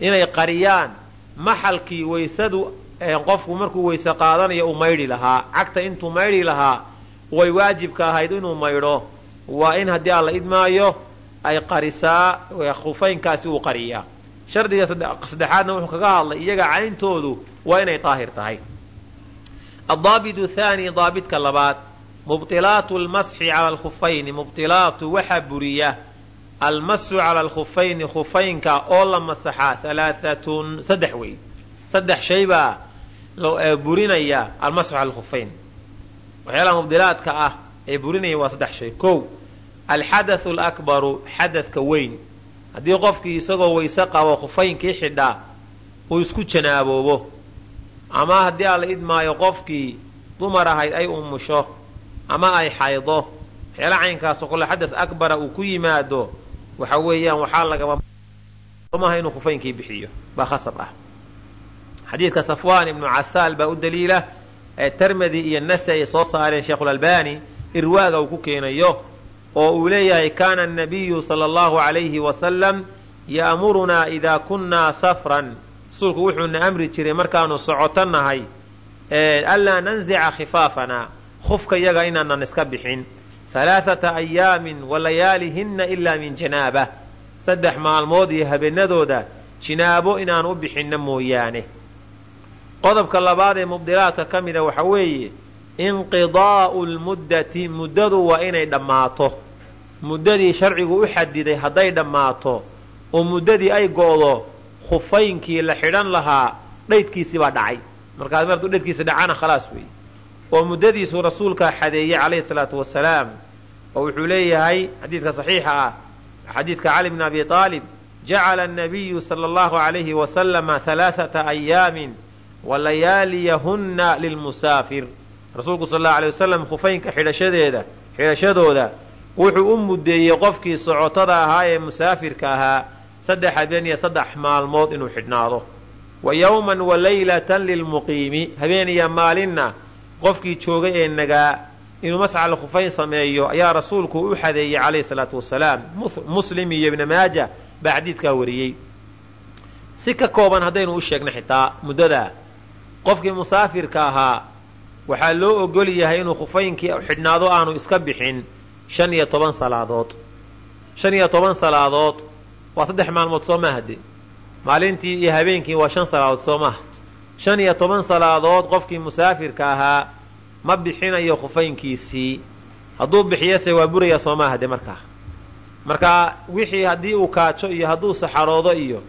inay qariyaan maxalkii weysadu qofku markuu weyse qaadanayo uu maydhi lahaa. Cagta intuu maydhi lahaa way waajibka ahayd inuu maydho waa in haddii alla idmaayo ay qarisaa khufaynkaasi uu qariyaa. Shardiga saddexaadna wuxuu kaga hadlay iyaga cayntoodu waa inay daahir tahay. Adaabitu thaani daabidka labaad mubtilaatu lmasxi cala alkhufayni mubtilaatu waxaa buriya. Almasu cala alkhufayni khufaynka oo la masaxaa halaaatun saddex wey. Saddex shay baa burinaya almasxu cala alkhufayn waxyaalaha mubdilaadka ah ee burinaya waa saddex shay. Kow alxadathu alakbaru xadadka weyn. Haddii qofkii isagoo weyse qabo khufaynkii xidhaa uu isku janaaboobo. Ama haddii alla idmaayo qofkii dumar ahayd ay umusho ama ay xaydo waxyaala caynkaasoo kole xadad akbara uu ku yimaado waxa weeyaan waxaa lagamaha inuu khufaynkii bixiyo. Baa khasab ah. Xadiidka safwaan ibnu casaal baa u daliila ee termedi iyo nasa ay soo saareen sheikhulalbani irwaaga uu ku keenayo oo uu leeyahay kaana anabiyu sala allahu calayhi wasalam ya'murunaa idaa kunnaa safran. Rasuulku wuxuuna amri jiray markaanu socoto nahay anlaa nanzica khifaafanaa khufka yaga inaanan iska bixin halaaata ayaamin wa layaalihinna ilaa min janaaba. Saddex maalmood iyo habeenadooda jinaabo inaan u bixinna mooyaane. Qodobka labaad ee mubdilaadka ka mida waxa weeye inqidaa'u lmuddati muddadu waa inay dhammaato muddadii sharcigu u xadiday hadday dhammaato oo muddadii ay go'do khufaynkii la xidhan lahaa dhaydkiisii baa dhacay. Markaas martuu dhaydkiisi dhacana khalaas weeye oo muddadiisuu rasuulkaa xadeeyey calayhi salaatu wasalaam oo wuxuu leeyahay xadiidka saxiixa ah xadiidka cali bni abi aalib jacala annabiyu sala allahu calayhi wasalama halaaata ayaamin wa layaaliyahunna lilmusaafir. Rasuulku sal allau alay wasalam khufaynka xidhashadeeda xidhashadooda wuxuu u muddeeyey qofkii socotada ahaa ee musaafirka ahaa saddex habeen iyo saddex maalmood inuu xidhnaado. Wa yowman wa laylatan lilmuqiimi habeen iyo maalinna qofkii joogay ee nagaa inuu mascal khufayn sameeyo ayaa rasuulku u xadeeyey calayhi salaatu wasalaam muslim iyo ibni maaja baa xadiidkaa wariyey. Si ka kooban haddaynu u sheegno xitaa muddada qofkii musaafirka ahaa waxaa loo ogol yahay inuu khufaynkii xidhnaado aanu iska bixin shan iyo toban salaadood. Shan iyo toban salaadood waa saddex maalmood soo maaha de maalintii iyo habeenkii waa shan salaadood soo maaha shan iyo toban salaadood qofkii musaafirka ahaa ma bixinayo khufaynkiisii. Hadduu bixiyase waa buraya soo maaha de markaa. Marka wixii haddii uu kaajo iyo hadduu saxaroodo iyo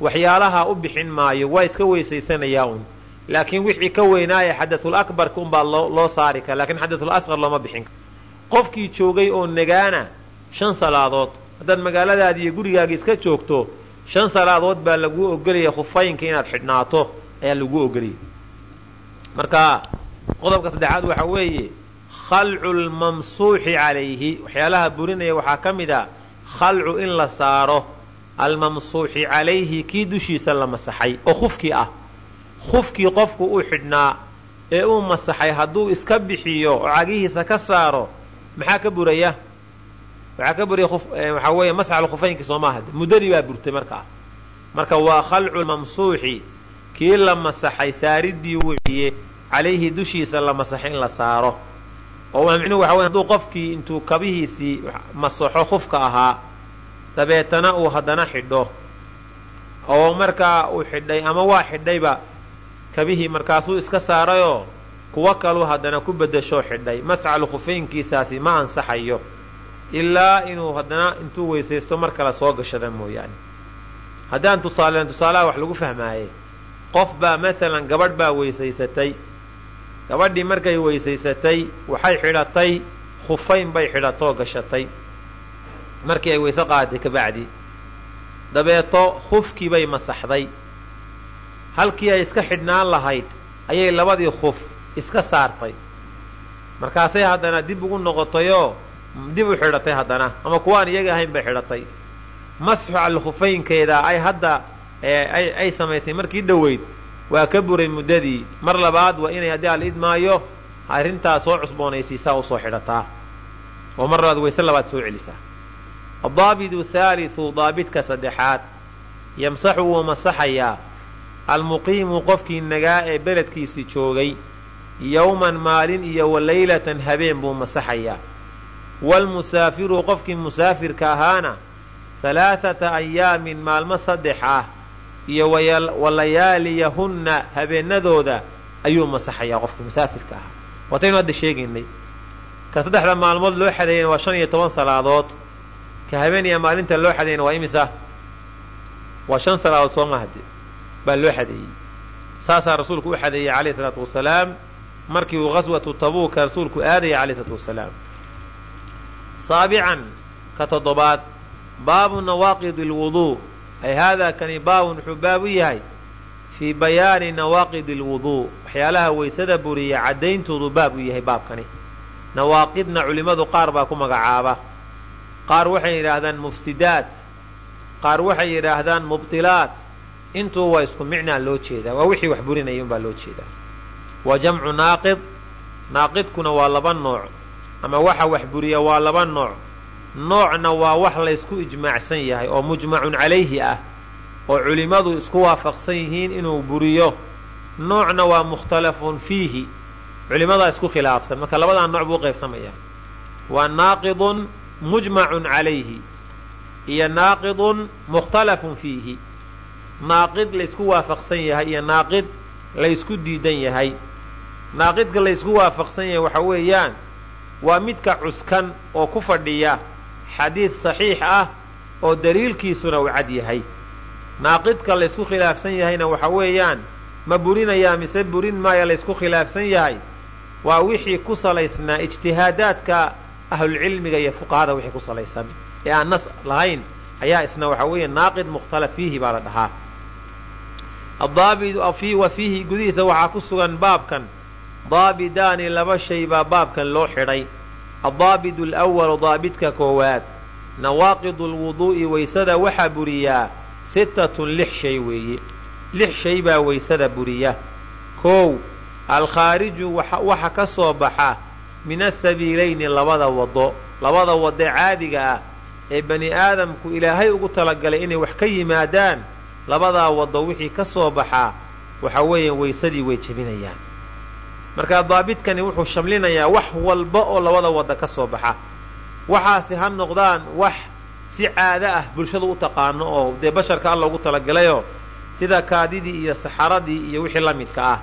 waxyaalaha u bixin maayo waa iska weysaysanayaa un laakiin wixii ka weynaaya xadatul akbarka unbaa loo saari kara lakiin xadatul asqar looma bixin karo qofkii joogay oo nagaana shan salaadood. Haddaad magaaladaadi iyo gurigaaga iska joogto shan salaadood baa laguu ogolaya khufaynka inaad xidhnaato ayaa laguu ogolaya. Marka qodobka saddexaad waxaa weeye khalcu lmamsuuxi calayhi. Waxyaalaha burinaya waxaa ka mid a khalcu in la saaro almamsuuxi calayhi kii dushiisa la masaxay oo khufkii ah. Khufkii qofku uu xidhnaa ee uu masaxay hadduu iska bixiyo oo cagihiisa ka saaro maxaa ka buraya? Waxaa ka buraya waxaa weeye masxal khufaynkii soo maaha? Muddadii baa burtay markaa. Marka waa khalcu mamsuuxi. Kii la masaxay saaridii weeye calayhi dushiisa la masaxay in la saaro. Oo micnuhu waxa wey hadduu qofkii intuu kabihiisii masaxo khufka ahaa dabeetana uu haddana xidho. Oo markaa uu xidhay ama waa xidhayba kabihii markaasuu iska saarayoo kuwo kaluu haddana ku beddeshoo xidhay mascalu khufaynkiisaasi ma ansaxayo ilaa inuu haddana intuu weysaysto mar kale soo gashada mooyaane. Haddaan tusaalen tusaalaha wax lagu fahmaaye qof baa maalan gabadh baa weysaysatay gabadhii markay weysaysatay waxay xidhatay khufayn bay xidhatoo gashatay. Markii ay weyse qaadatay kabacdi dabeeto khufkii bay masaxday. Halkii ay iska xidhnaan lahayd ayay labadii khuf iska saartay. Markaasay haddana dib ugu noqotayoo dib u xidhatay haddana ama kuwaan iyaga ahayn bay xidhatay. Masxu calkhufaynkeeda ay hadda ee ay samaysay markii dhoweyd waa ka buray muddadii. Mar labaad waa inay haddii ala idmaayo arrintaas soo cusboonaysiisaa u soo xidhataa. Oo mar labaad wayse labaad soo celisaa. Adaabidu thaalithu daabidka saddexaad. Yamsaxu wuu masaxayaa. Almuqiimu qofkii nagaa ee beledkiisii joogay yowman maalin iyo wa laylatan habeen buu masaxayaa. Waalmusaafiru qofkii musaafirka ahaana halaathata ayaamin maalmo saddex ah iyo wa layaaliyahunna habeenadooda ayuu masaxayaa qofkii musaafirka ahaa. Waataynu hadda sheegaynay ka saddexda maalmood loo xadeeyana waa shan iyo toban salaadood ka habeeniya maalinta loo xadeeyana waa imisa? Waa shan salaadood soo mahade baa loo xadeeyey saasaa rasuulku u xadeeyey calayhi salaatu wasalaam markii uu ghaswatu tabuuka rasuulku aadaya calayhi salaatu wasalaam saabican ka toddobaad baabu nawaaqidi alwuduu ay haadaa kani baabun wuxuu baab u yahay fii bayaani nawaaqidi alwuduu waxyaalaha waysada buriya caddayntoodu baab u yahay baabkani. Nawaaqidna culimmadu qaar baa ku magacaaba. Qaar waxay yidhaahdaan mufsidaat qaar waxay yidhaahdaan mubtilaat. Intuu waa isku micnaa loo jeedaa waa wixii wax burinaya unbaa loo jeedaa wa jamcu naaqid naaqidkuna waa laba nooc. Ama waxa wax buriya waa laba nooc. Noocna waa wax laysku ijmaacsan yahay oo mujmacun calayhi ah oo culimmadu isku waafaqsan yihiin inuu buriyo. Noocna waa mukhtalafun fiihi. Culimmadaa isku khilaafsan. Marka labadaa nooc buu qaybsamayaa waa naaqidun mujmacun calayhi iyo naaqidun mukhtalafun fiihi. Naaqid laysku waafaqsan yahay iyo naaqid laysku diidan yahay naaqidka laysku waafaqsan yahay waxa weeyaan waa midka cuskan oo ku fadhiya xadiid saxiix ah oo daliilkiisuna uu cad yahay. Naaqidka laysku khilaafsan yahayna waxa weeyaan ma burinayaa mise burin maaya laysku khilaafsan yahay? Waa wixii ku salaysnaa ijtihaadaadka ahlulcilmiga iyo fuqahada wixii ku salaysan. Ee aan nas lahayn ayaa isna waxa weeye naaqid mukhtalaf fiihi baa la dhahaa. Adaabidu fiihi gudihiisa waxaa ku sugan baabkan daabidaani laba shay baa baabkan loo xidhay. Addaabidu alwalu daabidka koowaad. Nawaaqidu lwuduu'i waysada waxaa buriyaa sittatun lix shay weeye lix shay baa waysada buriya. Kow alkhaariju waxa ka soo baxa min asabiilayni labada waddo labada waddo caadiga ah ee bani aadamku ilaahay ugu talagalay inay wax ka yimaadaan labadaa waddo wixii ka soo baxaa waxa weeyaan waysadii way jebinayaan markaa daabidkani wuxuu shamlinayaa wax walba oo labada wadda ka soo baxa. Waxaasi ha noqdaan wax si caado ah bulshadu u taqaano oo dee basharka alla ugu talagalayoo sida kaadidii iyo saxaradii iyo wixii la midka ah.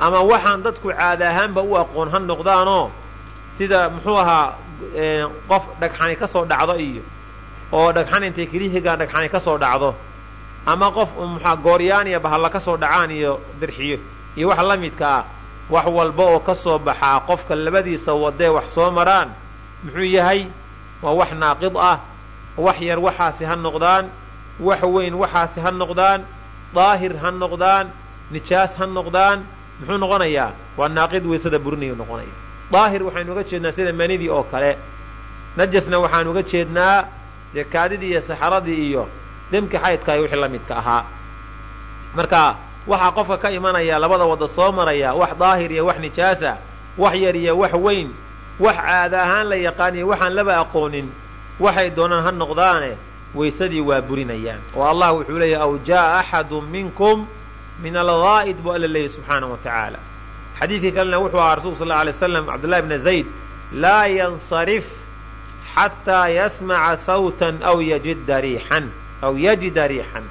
Ama waxaan dadku caada ahaanba u aqoon ha noqdaanoo sida muxuu ahaa qof dhagxani ka soo dhacdo iyo oo dhagxan intay kelihigaan dhagxani ka soo dhacdo. Ama qof muxua gooryaan iyo bahalla ka soo dhacaan iyo dirxiyo iyo wax la midka ah wax walba oo ka soo baxaa qofka labadiisa wadee wax soo maraan muxuu yahay? Waa wax naaqid ah wax yar waxaasi ha noqdaan wax weyn waxaasi ha noqdaan daahir ha noqdaan nijaas ha noqdaan muxuu noqonayaa? Waa naaqid weysada burinayu noqonaya. Daahir waxaynu uga jeednaa sida manidii oo kale. Najasna waxaanu uga jeednaa dee kaadidii iyo saxaradii iyo demka xaydka iyo wixii la midka ahaa. Marka waxaa qofka ka imanaya labada wadda soo maraya wax daahir iyo wax nijaasa wax yar iyo wax weyn wax caada ahaan la yaqaan iyo waxaan laba aqoonin waxay doonaan ha noqdaane waysadii waa burinayaan. Oo allah wuxuu leeyahy aw jaa'a axadu minkum min algaa'id buu alla leeyahy subxaanahu wa tacaala xadiidkii kalena wuxuu ahaa rasulku sal lla alay slam cabdullahi bna zayd laa yansarif xataa yasmaca sawtan aw yajida riixan aw yajida riixan.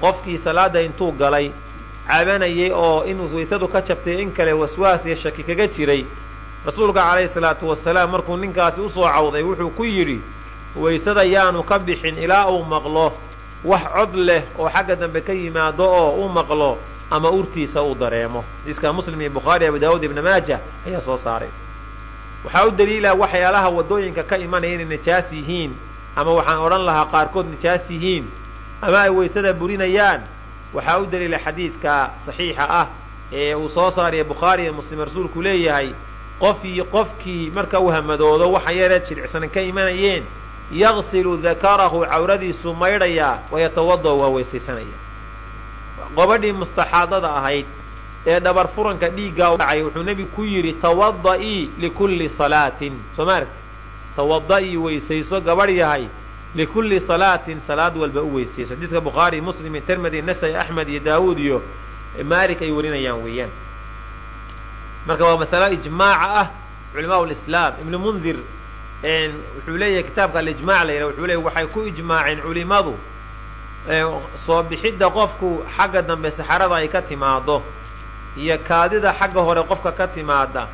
Qofkii salaadda intuu galay cabanayay oo inuu waysadu ka jabtay in kale waswaas iyo shaki kaga jiray. Rasuulka calayhi salaatu wasalaam markuu ninkaasi u soo cawday wuxuu ku yidhi waysada yaanu ka bixin ilaa uu maqlo. Wax cod leh oo xagga dambe ka yimaado oo u maqlo ama urtiisa uu dareemo. Xadiiskaa muslim iyo bukhaari abu daawuud ibna maaja ayaa soo saaray. Waxaa u daliila waxyaalaha waddooyinka ka imanaya inay nijaas yihiin ama waxaan odhan lahaa qaarkood nijaas yihiin ama ay waysada burinayaan waxaa u daliila xadiidka saxiixa ah ee uu soo saariya bukhaari iyo muslim rasuulku leeyahay qofii qofkii marka uu hamadoodo waxa yaree jiricsanan ka imanayeen yaqsilu dakarahu cawradiisu maydhayaa wayatawada waa weysaysanaya. Qobadhii mustaxaadada ahayd ee dhabar furanka dhiiggaa u dhacay wuxuu nebigu ku yidhi tawada'ii likulli salaatin. Soo ma aragti tawada'ii weysayso gabadh yahay likulli salaatin salaad walba u weysayso xadiidka bukhaari muslim iyo tirmidi nasai axmed iyo daawuud iyo maalik ay warinayaan weeyaan. Marka waa masalo ijmaaca ah culimaa lislaam ibnu mundir wuxuu leeyahay kitaabka alijmac la yidhaha wuxuu leeyahy waxay ku ijmaaceen culimadu soo bixidda qofku xagga dambe saxarada ay ka timaado iyo kaadida xagga hore qofka ka timaada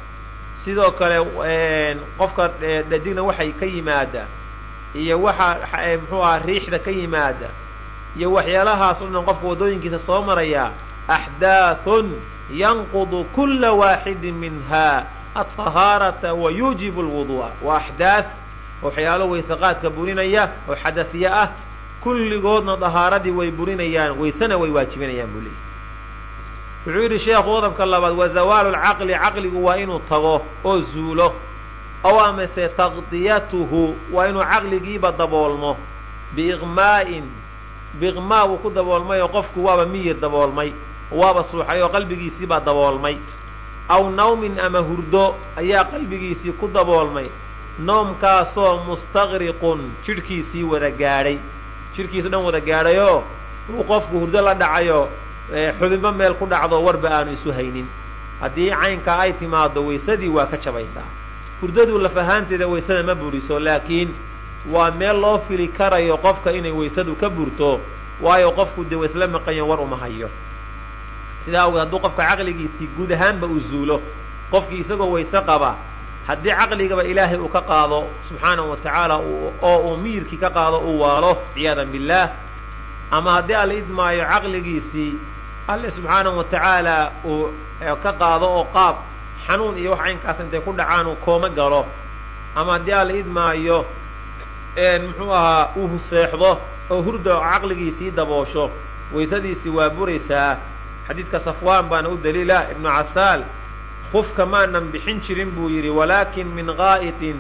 sidoo kale qofka dhadigna waxay ka yimaada iyo waxa muxuu aha riixda ka yimaada iyo waxyaalahaas o dhan qofka waddooyinkiisa soo maraya axdaathun yanqudu kula waaxidin minha alطahaarata wa yuujibu alwudu'a waa axdaath waxyaalo waysaqaadka burinaya oo xadasiye ah kulligoodna dahaaradii way burinayaan waysena way waajibinayaan buu leeyay wuxuu yidhi sheekhu qodobka labaad wa zawaalu lcaqli caqligu waa inuu tago oo zuulo ow amase taqdiyatuhu waa inuu caqligiiba daboolmo. Biiqmaa'in biiqmaa wuu ku daboolmay oo qofku waaba miyir daboolmay waaba suuxay oo qalbigiisiibaa daboolmay. Aw nawmin ama hurdo ayaa qalbigiisii ku daboolmay. Noomkaasoo mustaqriqun jidhkiisii wada gaadhay. Jidhkiisu dhan wada gaadhayoo uu qofku hurdo la dhacayo xubinba meel ku dhacdo warba aanu isu haynin. Haddii caynkaa ay timaado waysadii waa ka jabaysaa hurdadu laf ahaanteeda waysada ma buriso laakiin waa meel loo fili karayo qofka inay waysadu ka burto waayo qofku dee waysla maqanyo war uma hayo. Sidaa awgeed hadduu qofka caqligiisii guud ahaanba uu zuulo qofkii isagoo wayse qaba haddii caqligaba ilaahay uu ka qaado subxaanahu wa tacaala oo uu miyirkii ka qaado uu waalo ciyaadan billaah. Ama haddii alla idmaayo caqligiisii alle subxaanahu wa tacaala uu ka qaado oo qaab xanuun iyo wax caynkaas intay ku dhacaan uu kooma galo. Ama haddii alla idmaayo muxuu ahaa uu huseexdo oo hurda caqligiisii daboosho. Waysadiisii waa buraysaa. Xadiidka safwaan baana u daliila ibnu casaal kufka maanan bixin jirin buu yidhi walaakin min qaa'itin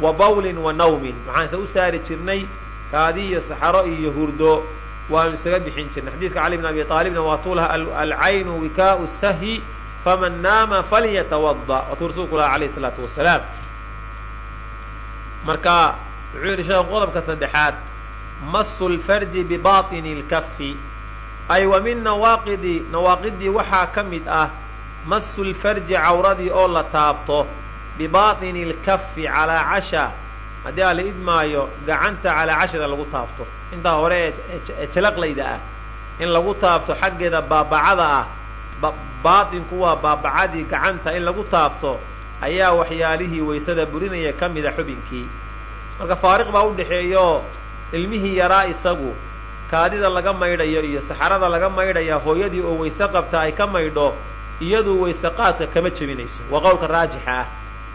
wa bawlin wa nawmin. Maxaanse u saari jirnay kaadi iyo saxaro iyo hurdo waanu isaga bixin jirnay. Xadiidka cali bn abi aalibna waa tuulaha alcaynu wikaau sahyi faman naama falyatawada waatuu rasuulku laha alayh salaatu wasalaam marka wuxuu yidhi sheekhu qodobka saddexaad masu lfarji bibaطini اlkafi ay wa min nawaaqidi nawaaqidii waxaa ka mid ah masu lfarji cawradii oo la taabto bibaطini اlkafi calaa casha haddii aa la idmaayo gacanta calaa cashada lagu taabto intaa hore ee jalaqlayda ah in lagu taabto xaggeeda baabacada ah baatinku waa baabacadii gacanta in lagu taabto ayaa waxyaalihii waysada burinaya ka mida xubinkii. Marka faariq baa u dhexeeyaoo ilmihii yaraa isagu kaadida laga maydhayo iyo saxarada laga maydhaya hooyadii oo wayse qabta ay ka maydho iyadu wayse qaadka kama jebinayso. Waa qowlka raajixa. Ah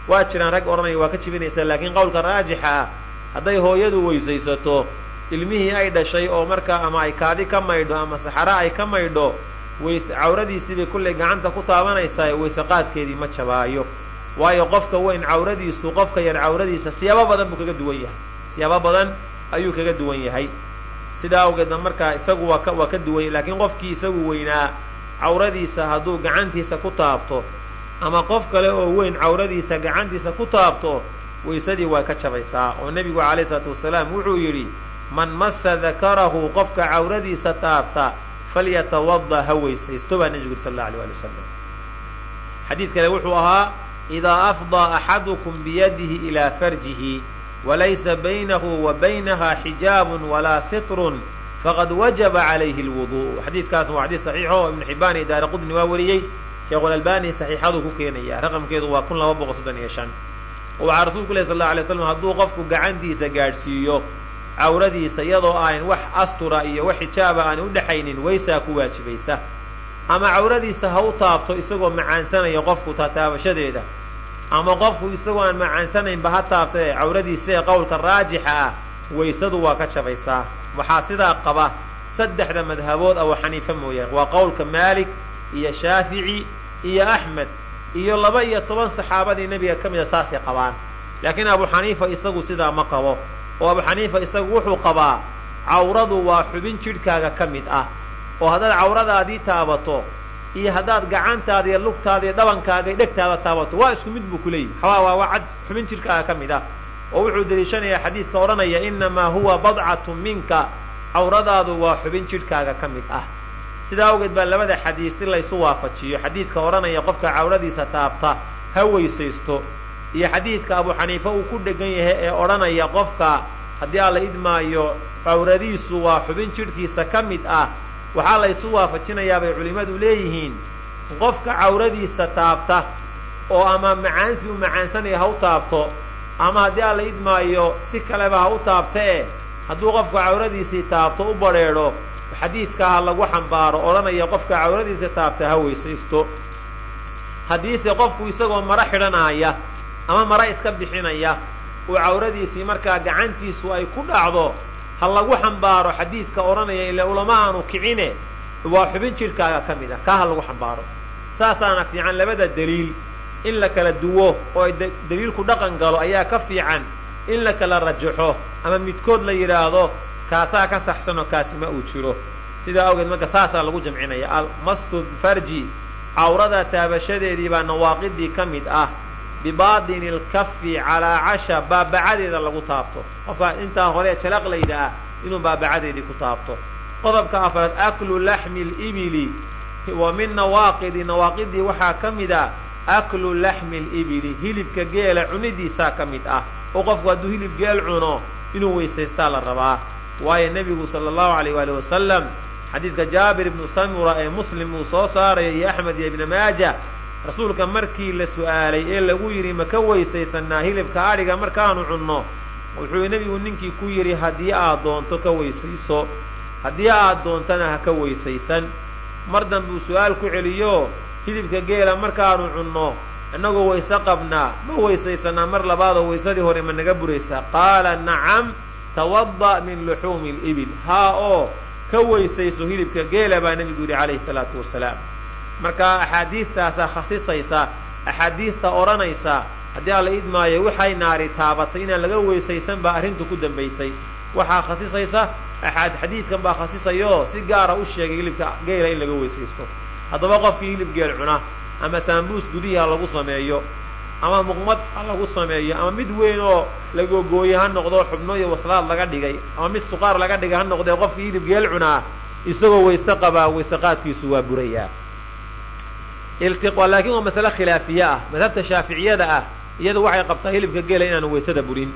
waa jiraan rag odhanaya waa ka jebinaysaa laakiin qowlka raajixa ah hadday hooyadu weysaysato ilmihii ay dhashay oo markaa ama ay kaadi ka maydho ama saxaro ay ka maydho wayse cawradiisiibay kullay gacanta ku taabanaysaa wayse qaadkeedii ma jabaayo. Waayo qofka weyn cawradiisu qofka yar cawradiisa siyaabo badan buu kaga duwan yahay. Siyaabo badan ayuu kaga duwan yahay. Sidaa awgeedna markaa isagu waa waa ka duwan yahy laakiin qofkii isagu weynaa cawradiisa hadduu gacantiisa ku taabto ama qof kale oo weyn cawradiisa gacantiisa ku taabto waysadii waa ka jabaysaa. Oo nebigu calayh isalaatu wasalaam wuxuu yidhi man massa dakarahu qofka cawradiisa taabta falyatawada ha weysaysto baa nebigu yuri sal alla alay ali wasalam xadiid kale wuxuu ahaa idaa afdaa axadukum biyadihi ilaa farjihi walaysa baynahu wa baynaha xijaabun walaa sitrun faqad wajaba calayhi lwudu xadiidkaasna waa xadiis saxiixo ibnu xibaan iyo daara qudni waa wariyey sheekhulalbani saxiixaduu ku keenaya raqamkeedu waa kun laba boqol soddon iyo shan waxaa rasuulku leh sal alla alay slam hadduu qofku gacantiisa gaadhsiiyo cawradiisa iyadoo aan wax astura iyo wax xijaaba aan u dhexaynin waysaa ku waajibaysa. Ama cawradiisa ha u taabto isagoo macaansanaya qofku tataabashadeeda ama qofku isagoo aan macaansanaynba ha taabtae cawradiisa ee qowlka raajixa ah waysadu waa ka jabaysaa. Waxaa sidaa qaba saddexda madhabood abu xaniife mooyaane waa qowlka maalik iyo shaafici iyo axmed iyo laba iyo toban saxaabadii nebiga ka mida saasay qabaan. Laakiin abu xaniifa isagu sidaa ma qabo oo abu xaniifa isagu wuxuu qabaa cawradu waa xubin jidhkaaga ka mid ah. Oo haddaad cawradaadii taabato iyo haddaad gacantaada iyo lugtaada dhabankaaga dhegtaada taabato waa isku mid buu ku leeyahy xawaa waa waa cad xubin jidhkaaga ka mid ah. Oo wuxuu deliishanayaa xadiidka odhanaya innamaa huwa badcatu minka. Cawradaadu waa xubin jidhkaaga ka mid ah. Sidaa awgeed baa labada xadiid si laysu waafajiyo. Xadiidka odhanaya qofka cawradiisa taabta ha weysaysto iyo xadiidka abu xaniife uu ku dhegan yahay ee odhanaya qofka haddii aan la idmaayo cawradiisu waa xubin jidhkiisa ka mid ah. Waxaa laysu waafajinayaa bay culimmadu leeyihiin. Qofka cawradiisa taabta oo ama macaansi u macaansanaya ha u taabto ama haddii aan la idmaayo si kaleba ha u taabtee hadduu qofka cawradiisii taabto u badrheedho xadiidkaa ha lagu xambaaro odhanaya qofka cawradiisa taabta ha weysaysto. Haddiise qofku isagoo maro xidhanaya ama maro iska bixinaya. Uu cawradiisii markaa gacantiisu ay ku dhacdo ha lagu xambaaro xadiidka odhanaya ile ulama aanu kicine waa xubin jidhkaaga ka mid ah. Kaa ha lagu xambaaro. Saasaana fiican labada deliil in la kala duwo oo ay deliilku dhaqan galo ayaa ka fiican. In la kala rajaxo ama midkood la yidhaahdo kaasaa ka saxsanoo kaasi ma uu jiro. Sidaa awgeed marka saasaa lagu jamcinaya. Almasu farji cawrada taabashadeedii baa nawaaqidii ka mid ah bibaatini alkafi calaa casha baabacadeeda lagu taabto. Qofka intaa hore jalaqlayda ah inuu baabacadeedii ku taabto. Qodobka afraad aklu laxmi libili wa min nawaaqidi nawaaqidii waxaa ka mid ah aklu laxmi libili hilibka geela cunidiisaa ka mid ah. Oo qofku hadduu hilib geel cuno inuu weysaystaa la rabaa. Waayo nebigu sala allahu alayh waali wasalam xadiidka jaabir ibnu samura ee muslim uu soo saarayo iyo axmed iyo ibna maaja rasuulka markii la su'aalay ee lagu yidhi ma ka weysaysanaa hilibka adhiga markaanu cunno? Wuxuu nebigu ninkii ku yidhi haddii aad doonto ka weysayso haddii aad doontana ha ka weysaysan. Mar danbuu su'aal ku celiyo hilibka geela markaanu cunno innagoo wayse qabnaa. Ma weysaysanaa mar labaadoo waysadii hore ma naga buraysaa. Qaala nacam tawada' min luxuumi libil haa oo ka weysayso hilibka geela baa nebigu yidhi calayhi salaatu wasalaam marka axaadiidtaasaa khasisaysa axaadiidta odhanaysa haddii alla idmaayo waxay naari taabatay inaan laga weysaysan baa arrintu ku dambaysay. Waxaa khasisaysa xadiidkan baa khasisayoo si gaara u sheegay hilibka geela in laga weysaysto. Haddaba qofkii hilib geel cuna ama saambuus gudihii ha lagu sameeyo ama muqmad ha lagu sameeyo ama mid weyn oo lagogooye ha noqdo xubno iyo waslaad laga dhigay ama mid suqaar laga dhigay ha noqdee qofkii hilib geel cunaa isagoo wayse qabaa wayse qaadkiisu waa burayaa laakiin waa masale khilaafiye ah madhabta shaaficiyada ah iyadu waxay qabtaa hilibka geela inaanu waysada burin.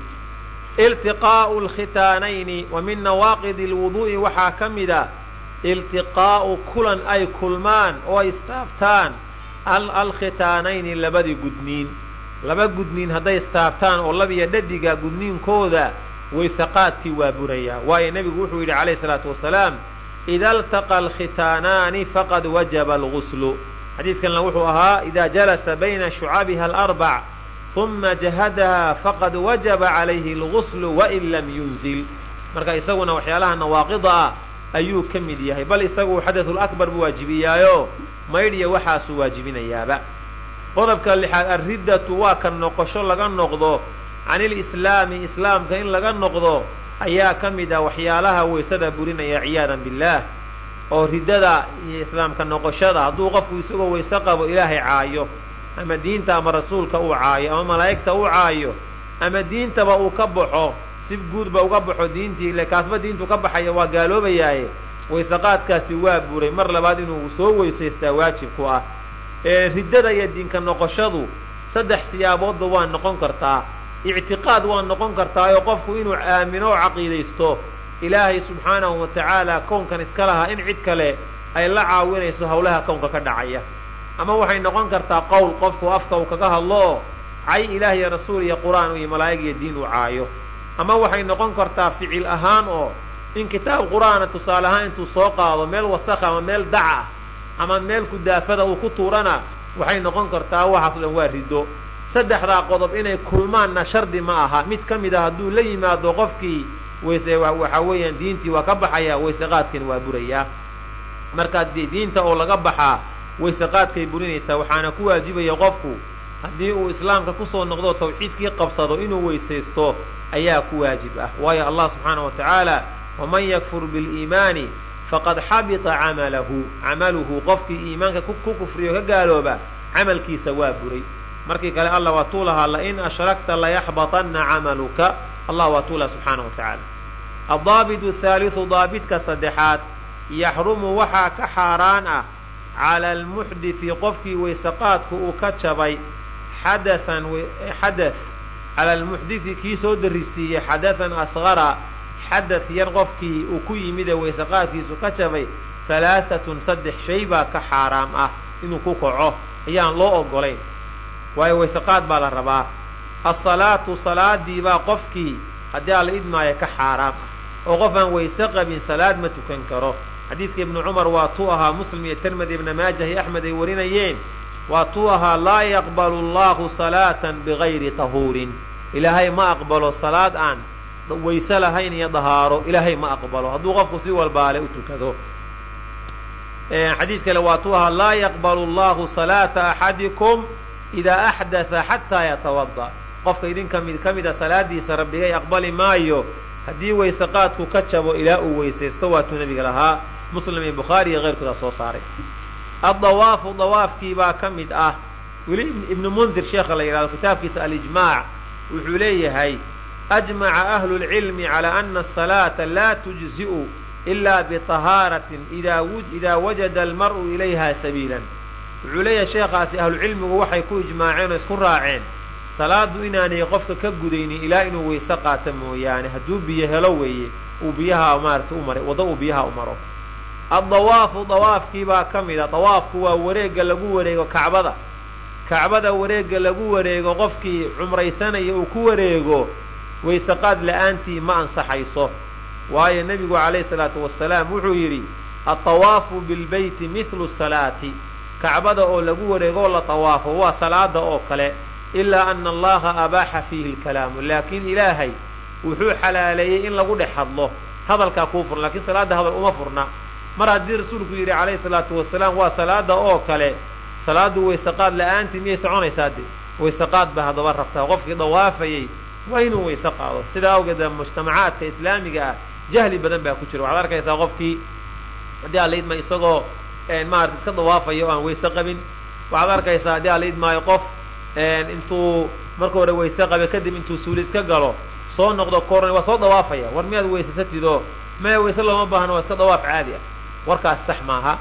Iltiqaa'u alkhitaanayni wa min nawaaqidi alwuduu'i waxaa ka mida iltiqaa'u kulan ay kulmaan oo ay istaabtaan alkhitaanayni labadii gudniin. Laba gudniin hadday istaabtaan oo labiyo dhadiga gudniinkooda waysaqaadkii waa burayaa waayo nebigu wuxuu yidhi calayhi salaatu wasalaam ida altaqa alkhitaanaani faqad wajaba alguslu xadiidkanna wuxuu ahaa idaa jalasa bayna shucabiha alarbac uma jahadaha faqad wajaba calayhi alguslu wain lam yunzil. Marka isaguna waxyaalaha nawaaqida ah ayuu ka mid yahay. Bal isagu xadasulakbar buu waajibiyaayo? Maydhiya waxaasuu waajibinayaaba. Qodobka lixaad alriddatu waa ka noqosho laga noqdo canilislaami islaamka in laga noqdo ayaa ka mid ah waxyaalaha waysada burinaya ciyaadan billaah oo riddada iyo islaamka noqoshada hadduu qofku isagoo wayse qabo ilaahay caayo ama diinta ama rasuulka uu caayo ama malaa'igta uu caayo ama diintaba uu ka baxo si guudba uga baxo diintii ile kaasba diintu ka baxaya waa gaaloobayaaye. Waysaqaadkaasi waa buray mar labaad inuu soo weysaystaa waajib ku ah. Riddada iyo diinka noqoshadu saddex siyaaboodba waa noqon kartaa. Ictiqaad waa noqon kartaayoo qofku inuu aamino oo caqiidaysto ilaahay subxaanahu wa tacaala kownkan iska lahaa in cid kale ay la caawinayso howlaha kownka ka dhacaya. Ama waxay noqon kartaa qowl qofku afka uu kaga hadlo cay ilaah iyo rasuul iyo qur'aan iyo malaa'ig iyo diin uu caayo. Ama waxay noqon kartaa ficil ahaan oo in kitaab qur'aana tusaale ahaan intuu soo qaado meel wasakha ama meel daca ah ama meel kudaafada uu ku tuurana waxay noqon kartaa waxaas dhan waa riddo. Saddexdaa qodob inay kulmaanna shardi ma aha. Mid ka mid a hadduu la yimaado qofkii wayse waxaa weeyaan diintii waa ka baxaya wayseqaadkina waa burayaa markaa diinta oo laga baxaa wayseqaadkay burinaysaa waxaana ku waajibaya qofku haddii uu islaamka ku soo noqdo tawxiidkii qabsado inuu weysaysto ayaa ku waajib ah. Waayo allah subxaanahu wa tacaala waman yakfur biliimaani faqad xabita camalahu. Camaluhu qofkii iimaanka ku kufriyo ka gaalooba camalkiisa waa buray. Markii kale allah waa tuu lahaa lain ashrakta layaxbaطanna camaluka. Allah waa tuu laha subxaanaه wa tacaala addaabitu haaliثu daabidka saddexaad yaxrumu waxaa ka xaaraan ah cala almuxdidi qofkii weyseqaadku uu ka jabay xadathan xadath cala almuxdidi kii soo darisiiyey xadathan asqara xadath yar qofkii uu ku yimide weyseqaadkiisu ka jabay halaahatun saddex shay baa ka xaaraam ah inuu ku kaco ayaan loo ogolayn waayo weyseqaad baa la rabaa asalaatu salaadiibaa qofkii haddii alla idmaaya ka xaaraam ah oo qof aan weyse qabin salaad ma tukan karo. Xadiidka ibnu cumar waa tuu ahaa muslim iyo tirmidi ibna maajah iyo axmed ay warinayeen waa tuu ahaa laa yaqbalu allahu salaatan bigayri tahuurin. Ilaahay ma aqbalo salaad aan weyse lahayn iyo dahaaro ilaahay ma aqbalo. Hadduu qofku si walbaale u tukado. Xadiid kale waa tuu ahaa laa yaqbalu allahu salaata axadikum idaa axdatha xataa yatawada qofka idinka mid ka mida salaadiisa rabbigay aqbali maayo haddii weyse qaadku ka jabo ilaa uu weysaysto waatuu nebiga lahaa. Muslim iyo bukhaari iyo keyrkooda soo saaray. Addawaafu dawaafkii baa ka mid ah. Weli ibnu mundir sheekha la yidhahdo kitaabkiisa alijmaac wuxuu leeyahay ajmaca ahlu lcilmi calaa ana asalaata laa tujzi'u ilaa biطahaaratin idaa wajada almar'u ilayha sabiilan. Wuxuu leeyahay sheekhaasi ahlucilmigu waxay ku ijmaaceen oo isku raaceen salaadu inaanay qofka ka gudaynin ilaa inuu weyse qaato mooyaane hadduu biyo helo weeye uu biyaha maarata u maray waddo uu biyaha u maro. Addawaafu dawaafkii baa ka mid a. Dawaafku waa wareegga lagu wareego kacbada. Kacbada wareegga lagu wareego qofkii cumraysanaya uu ku wareego weyseqaad la'aantii ma ansaxayso. Waayo nebigu calayhi salaatu wasalaam wuxuu yidhi altawaafu bilbeyti mithlu salaati. Kacbada oo lagu wareegoo la tawaafo waa salaada oo kale ilaa ana allaha abaaxa fiihi lkalaamu laakiin ilaahay wuxuu xalaaleeyey in lagu dhex hadlo hadalkaa kuu furna lakiin salaadda hadal uma furna mar haddii rasuulku yidhi calayhi salaatu wasalaam waa salaada oo kale salaadu weyseqaad la'aantii miyay soconaysaa de weyseqaad baa haddaba rabtaa qofkii dawaafayey waa inuu weyse qaado sidaa awgeed mujtamacaadka islaamiga ah jahli badan baa ku jira waxaad arkaysaa qofkii haddii alla idma isagoo maarata iska dawaafaya oo aan weyse qabin waxaad arkaysaa haddii alla idmaayo qof intuu marka hore weyse qabe kadib intuu suuli iska galo soo noqdo koran waa soo dawaafaya war miyaad weysasatidoo maya weyse looma baahno waa iska dawaaf caadi ah. Warkaas sax maaha.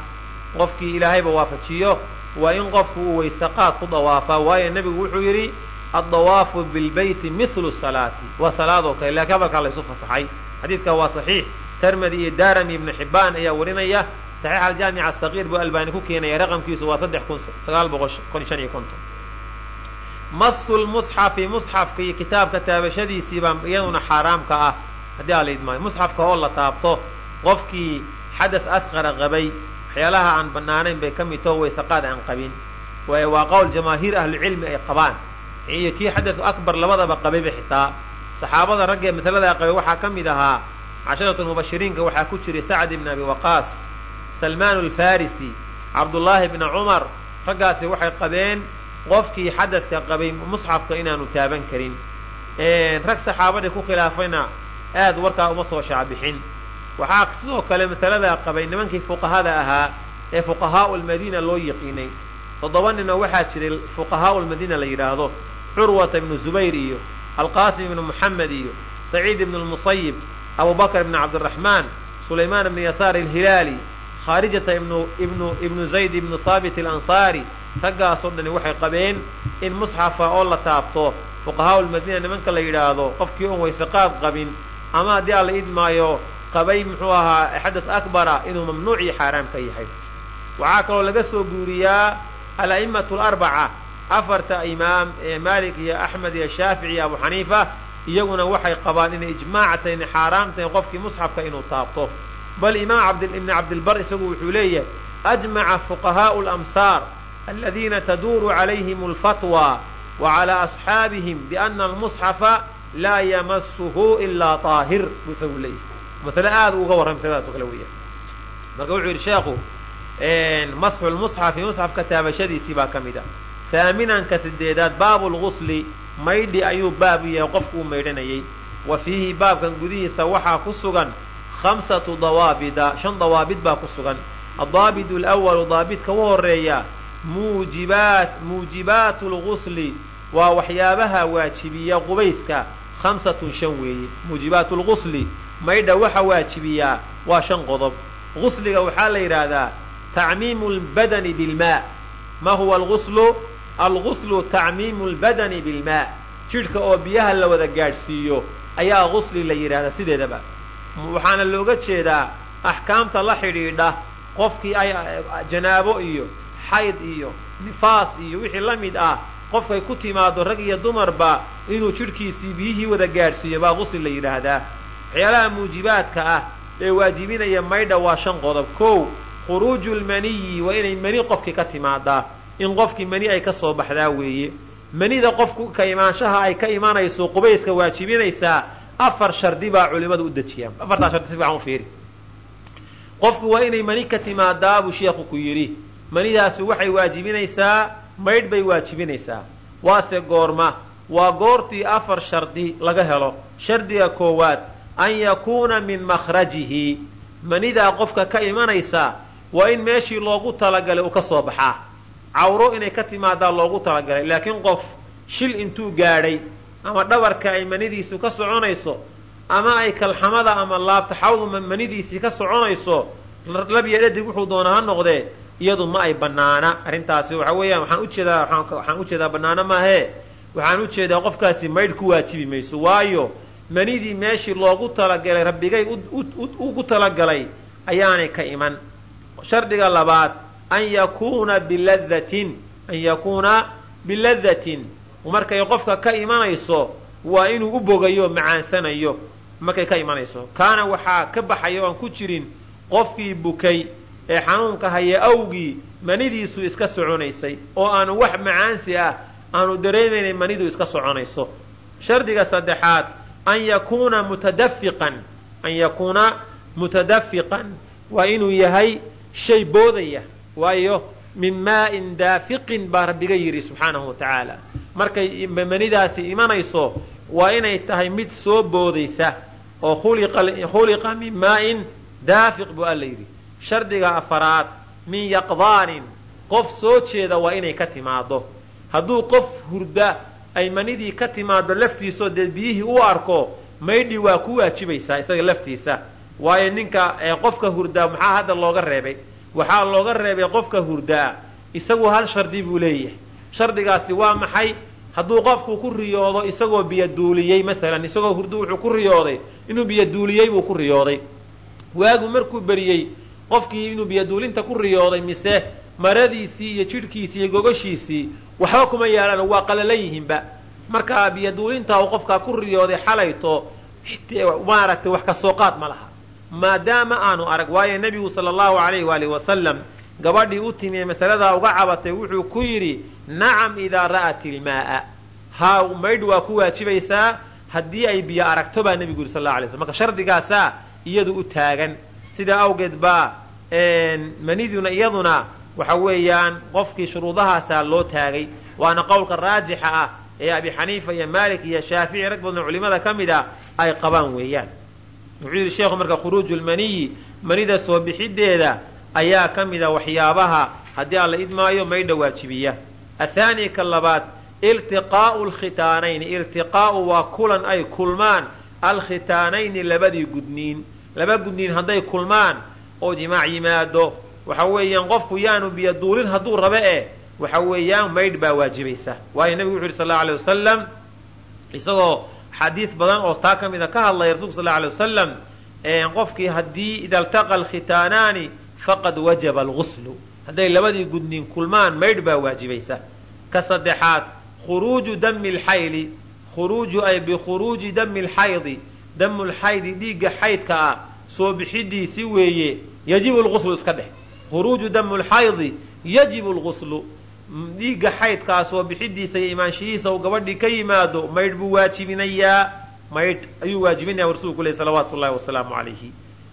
Qofkii ilaahayba waafajiyo. Waa in qofku uu weyseqaad ku dawaafaa waayo nebigu wuxuu yidhi addawaafu bilbeyti mithlu salaati. Waa salaadoo kale lakiin hadalkaa laysu fasaxay. Xadiidkaa waa saxiix. Termedi iyo darami ibnu xibbaan ayaa warinaya. Saxiix aljaamic asagiir buu albaani ku keenaya raqamkiisu waa saddex kun sagaal boqol kon shan iyo konton masu lmusxafi musxafka iyo kitaabka taabashadiisiibaa iyaduna xaaraamka ah. Haddii aa la idmaayo musxafka oo la taabto qofkii xadath asqara qabay waxyaalaha aan bannaanayn bay ka mid taho weyseqaad aan qabin. Waayo waa qowl jamaahiir ahlucilmi ay qabaan. Iyo kii xadathu akbar labadaba qabayba xitaa saxaabada raggee masaladaa qabay waxaa ka mid ahaa casharatu mubashiriinka waxaa ku jiray sacd ibn abi waqaas salmaan alfarisi cabdullaahi bna cumar. Raggaasi waxay qabeen qofkii xadadka qabay musxafka inaanu taaban karin. Rag saxaabadii ku khilaafayna aad warkaa uma soo shaacbixin. Waxaa sidoo kale masaladaa qabay nimankii fuqahada ahaa ee fuqahaau lmadiina loo yiqiinay toddoba ninoo waxaa jiray fuqahaau lmadiina la yidhaahdo curwata ibnu zubayr iyo alqaasim ibnu muxamed iyo saciid ibnu lmusayib abu bakr ibnu cabdiraxmaan sulaymaan ibnu yasaar alhilaali khaarijata ibnu ibnu ibnu zayd ibnu haabit alansaari raggaasoo dhani waxay qabeen in musxafa oo la taabto. Fuqahaau lmadiina nimanka la yidhaahdo qofkii oon weyseqaad qabin. Ama haddii aan la idmaayo qabay muxuu ahaa xadad akbara inuu mamnuuc iyo xaaraam ka yahay. Waxaa kaloo laga soo guuriyaa ala'imatu alarbaca afarta imaam ee maalik iyo axmed iyo shaafici iyo abu xaniifa iyaguna waxay qabaan inay ijmaac tahay inay xaaraam tahay qofkii musxafka inuu taabto bal imaam ibni cabdilbar isagu wuxuu leeyahay ajmaca fuqahaau lamsaar aladiina taduuru calayhim alfatwa wa calaa asxaabihim biana almusxafa laa yamasuhu ilaa taahir buu isagu leeyahay masale aad uga warramay masaladaas oo kale weeya marka wuxuu yidhi sheekhu masxu lmusxafi musxafka taabashadiisii baa ka mid a haaminanka sideedaad baabu lgusli maydhi ayuu baab u yahay qofku uu maydhanayey wa fiihi baabkan gudihiisa waxaa ku sugan khamsatu dawaabida shan dawaabid baa ku sugan addaabid alwalu daabidka u horreeya muujibaat muujibaatu lgusli waa waxyaabaha waajibiya qubayska khamsatun shan weeye muujibaatu lgusli maydha waxa waajibiyaa waa shan qodob gusliga waxaa la yidhaahdaa tacmiimu lbadani bilmaa ma huwa alguslu alguslu tacmiimu lbadani bilmaa jidhka oo biyaha la wada gaadhsiiyo ayaa gusli la yidhahdaa sideedaba waxaana looga jeedaa axkaamta la xidhiidha qofkii ay janaabo iyo xayd iyo nifaas iyo wixii la mid ah qofkay ku timaado rag iyo dumarba inuu jidhkiisii biyihii wada gaadhsiiyo baa gusli la yidhaahdaa. Waxyaalaha muujibaadka ah ee waajibinaya maydha waa shan qodob. Kow khuruuju lmaniyi waa inay mani qofkii ka timaadaa in qofkii mani ay ka soo baxdaa weeye. Manida qofku ka imaanshaha ay ka imanayso qubayska waajibinaysaa afar shardi baa culimadu u dejiyaan. Afartaa shardi si fiican u fiiri. Qofku waa inay mani ka timaadaa buu sheekhu ku yidhi. Manidaasi waxay waajibinaysaa maydh bay waajibinaysaa. Waase goorma. Waa goortii afar shardi laga helo. Shardiga koowaad an yakuuna min makhrajihi. Manidaa qofka ka imanaysa waa in meeshii loogu talagalay uu ka soo baxaa. Cawro inay ka timaadaa loogu talagalay laakiin qof shil intuu gaadhay ama dhabarka ay manidiisu ka soconayso ama ay kalxamada ama laabta xawdu manidiisii ka soconayso labya dhadig wuxuu doonaa ha noqdee iyadu ma ay bannaana. Arrintaasi waxa weeyaan waxaan u jeedaa waxaan u jeedaa bannaano maahee waxaan u jeedaa qofkaasi maydh ku waajibi mayso. Waayo manidii meeshii loogu talagalay rabbigay ugu talagalay ayaanay ka iman. Shardiga labaad an yakuuna biladatin an yakuuna biladatin markay qofka ka imanayso waa inuu u bogayo macaansanayo. Markay ka imanayso. Kaana waxaa ka baxaya o aan ku jirin qofkii bukay ee xanuunka haya awgii manidiisu iska soconaysay oo aanu wax macaansi ah aanu dareemaynayn manidu iska soconayso. Shardiga saddexaad an yakuuna mutadafiqan an yakuuna mutadafiqan waa inuu yahay shay boodaya. Waayo min maa'in daafiqin baa rabbiga yidhi subxaanahu wa tacaala. Markay manidaasi imanayso waa inay tahay mid soo boodaysa oo khuliqa min maa'in daafiq buu alla yidhi. Shardiga afaraad min yaqdaanin qof soo jeeda waa inay ka timaado hadduu qof hurda ay manidii ka timaado laftiisao dee biyihii u arko maydhi waa ku waajibaysaa isaga laftiisa. Waayo ninka qofka hurdaa maxaa hadda looga reebay waxaa looga reebay qofka hurdaa isagu hal shardi buu leeyahay. Shardigaasi waa maxay? Hadduu qofku ku riyoodo isagoo biyoduuliyey maalan isagoo hurdu wuxuu ku riyooday inuu biyoduuliyey buu ku riyooday. Waagu markuu beriyey qofkii inuu biyoduulinta ku riyooday mise maradiisii iyo jidhkiisii iyo gogashiisii waxba kuma yaalaan waa qalalan yihiinba. Markaa biyoduulinta uu qofkaa ku riyooday xalayto maaragtay wax ka soo qaad ma laha maadaama aanu arag waayo nebigu sala allahu alayh waalihi wasalam gabadhii u timi ee masaladaa uga cabatay wuxuu ku yidhi nacam idaa ra'at ilmaa'a haa maydh waa ku waajibaysaa haddii ay biyo aragto baa nebigu yidhi sal alla alay slam marka shardigaasaa iyadu u taagan. Sidaa awgeed baa maniduna iyaduna waxa weeyaan qofkii shuruudahaasaa loo taagay. Waana qowlka raajixa ah ee abi xaniifa iyo maalik iyo shaafici rag badan culimada ka mid a ay qabaan weeyaan wuxuu yidhi sheekhu marka khuruuju lmaniyi manida soo bixideeda ayaa ka mida waxyaabaha haddii aan idmaayo maydha waajibiya. Athaani ka labaad iltiqaa'u alkhitaanayni iltiqaa'u waa kulan ay kulmaan alkhitaanayni labadii gudniin. Laba gudniin hadday kulmaan oo jimaac yimaado waxa weeyaan qofku yaanu biyo duulin hadduu rabe eh waxa weeyaan maydh baa waajibaysa waayo nebigu wuxu yhi sal allau alay wasalam isagoo xadiis badan oo taa ka mida ka hadlaya rasulku sal alay wasalam qofkii haddii ida altaqa alkhitaanaani faqad wajaba alguslu hadday labadii gudniin kulmaan maydh baa waajibaysa. Ka saddexaad khuruuju dami lxayli khuruuju ay bikhuruuji dami lxaydi damu lxaydi dhiigga xaydka ah soo bixidiisi weeye yajibu lguslu iska dheh khuruuju damu lxaydi yajibu lguslu dhiigga xaydkaa soo bixidiisa iyo imaanshihiisa uu gabadhii ka yimaado maydh buu waajibinayaa. Maydh ayuu waajibinaya rasuulku leh salawaatu wasalaamu calayhi.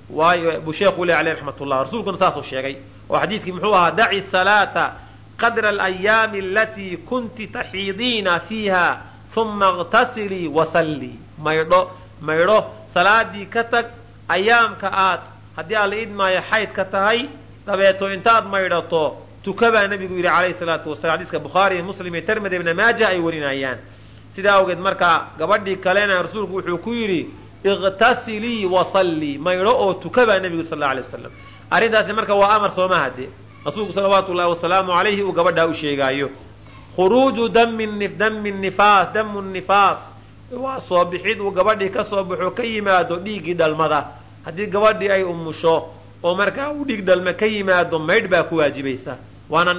Waayo buu sheekhu leh aleyh raxmat rasuulkuna saasuu sheegay. Oo xadiidkii muxuu ahaa daci salaata qadra alayaami alatii kunti taxiidiina fiiha uma اqtasilii wasallii maydho maydho salaadii ka tag ayaamka aad haddii aan la idmaayo xaydka tahay dabeeto intaad maydhato tuka baa nebigu yidhi calayhi salaatu wasalaam. Xadiiska bukhaari muslim iyo tirmidi ibna maaja ay warinayaan. Sidaa awgeed marka gabadhii kalena rasuulku wuxuu ku yidhi iqtasilii wasallii maydho oo tuka baa nebigu sal alla alay wasalam arrintaasi marka waa amar sooma hadde rasuulku salawaatu ullahi wasalaamu calayhi uu gabadhaa u sheegaayo. Khuruuju dami nifaas damu nifaas. Waa soo bixid uu gabadhii ka soo baxo ka yimaado dhiiggii dhalmada. Haddii gabadhii ay umusho oo markaa uu dhiig dhalme ka yimaado maydh baa ku waajibaysa. Waana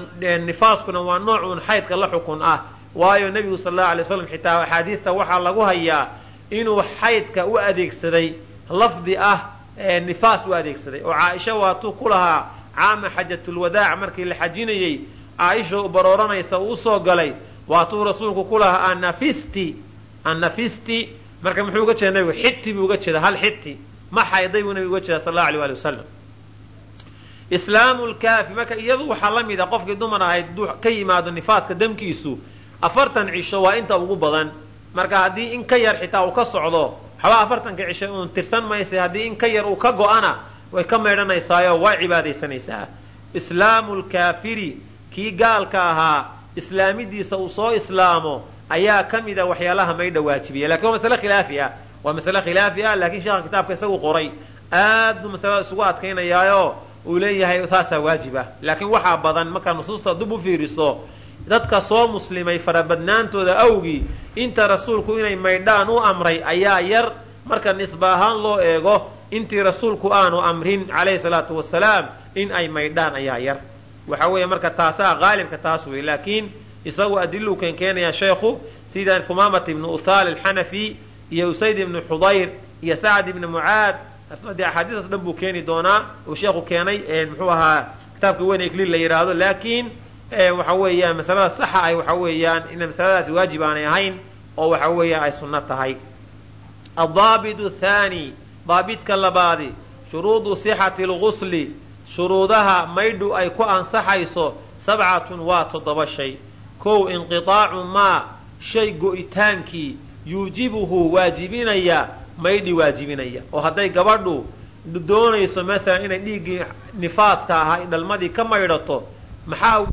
nifaaskuna waa noocuun xaydka la xukun ah. Waayo nebigu sal allahu alay waslam xitaa axaadiista waxaa lagu hayaa inuu xaydka u adeegsaday lafdi ah nifaas u adeegsaday. Oo caaisha waatuu ku lahaa caama xajatulwadaac markii la xajinayey caaisha barooranaysa uu u soo galay waatuu rasuulku ku lahaa anafisti annafisti. Marka muxuu uga jeeda nabigu xiti buu uga jeeda hal xiti. Ma xayday buu nabigu uga jeeda sal allahu alay ali wasalam islaamu lkaafi marka iyadu waxaa la mid a qofkii dumar ahayd hadduu ka yimaado nifaaska damkiisu afartan cisho waa inta ugu badan. Marka haddii in ka yar xitaa uu ka socdo waxbaa afartanka cisho uun tirsan maysa haddii in ka yar uu ka go-ana way ka maydhanaysaayo waa cibaadaysanaysaa. Islaamu lkaafiri kii gaalka ahaa islaamidiisa uu soo islaamo ayaa ka mida waxyaalaha maydha waajibiya laakiin waa masale khilaafi ah. Waa masale khilaafi ah laakiin sheekha kitaabka isagu qoray. Aad buu masalada isugu adkaynayaayo uu leeyahay saasaa waajib ah laakiin waxaa badan markaa nusuusta dub u fiiriso dadka soo muslimay farabadnaantooda awgii inta rasuulku inay maydhaan u amray ayaa yar marka nisba ahaan loo eego intii rasuulku aanu amrin calayhi salaatu wasalaam in ay maydhaan ayaa yar. Waxa weeye marka taasaa qaalibka taas wey laakiin isagu adiluu keenkeenaya sheekhu sida humaamat ibnu uthaal alxanafi iyo usayd ibnu xudayr iyo sacd ibni mucaad de axaadiistaas dhan buu keeni doonaa uu sheekhu keenay muxuu ahaa kitaabka weyn ikliil la yidhaahdo laakiin waxa weeyaan masalada saxa ay waxa weeyaan ina masaladaasi waajib aanay ahayn oo waxa weeya ay sunno tahay. Adaabitu thaani daabidka labaadi shuruudu sixati lgusli shuruudaha maydhu ay ku ansaxayso sabcatun waa toddoba shay. Kow inqiaacu maa shay go'itaankii yuujibuhu waajibinaya maydhi waajibinaya. Oo hadday gabadhu doonayso maalan inay dhiiggii nifaaska ahaa dhalmadii ka maydhato maxaa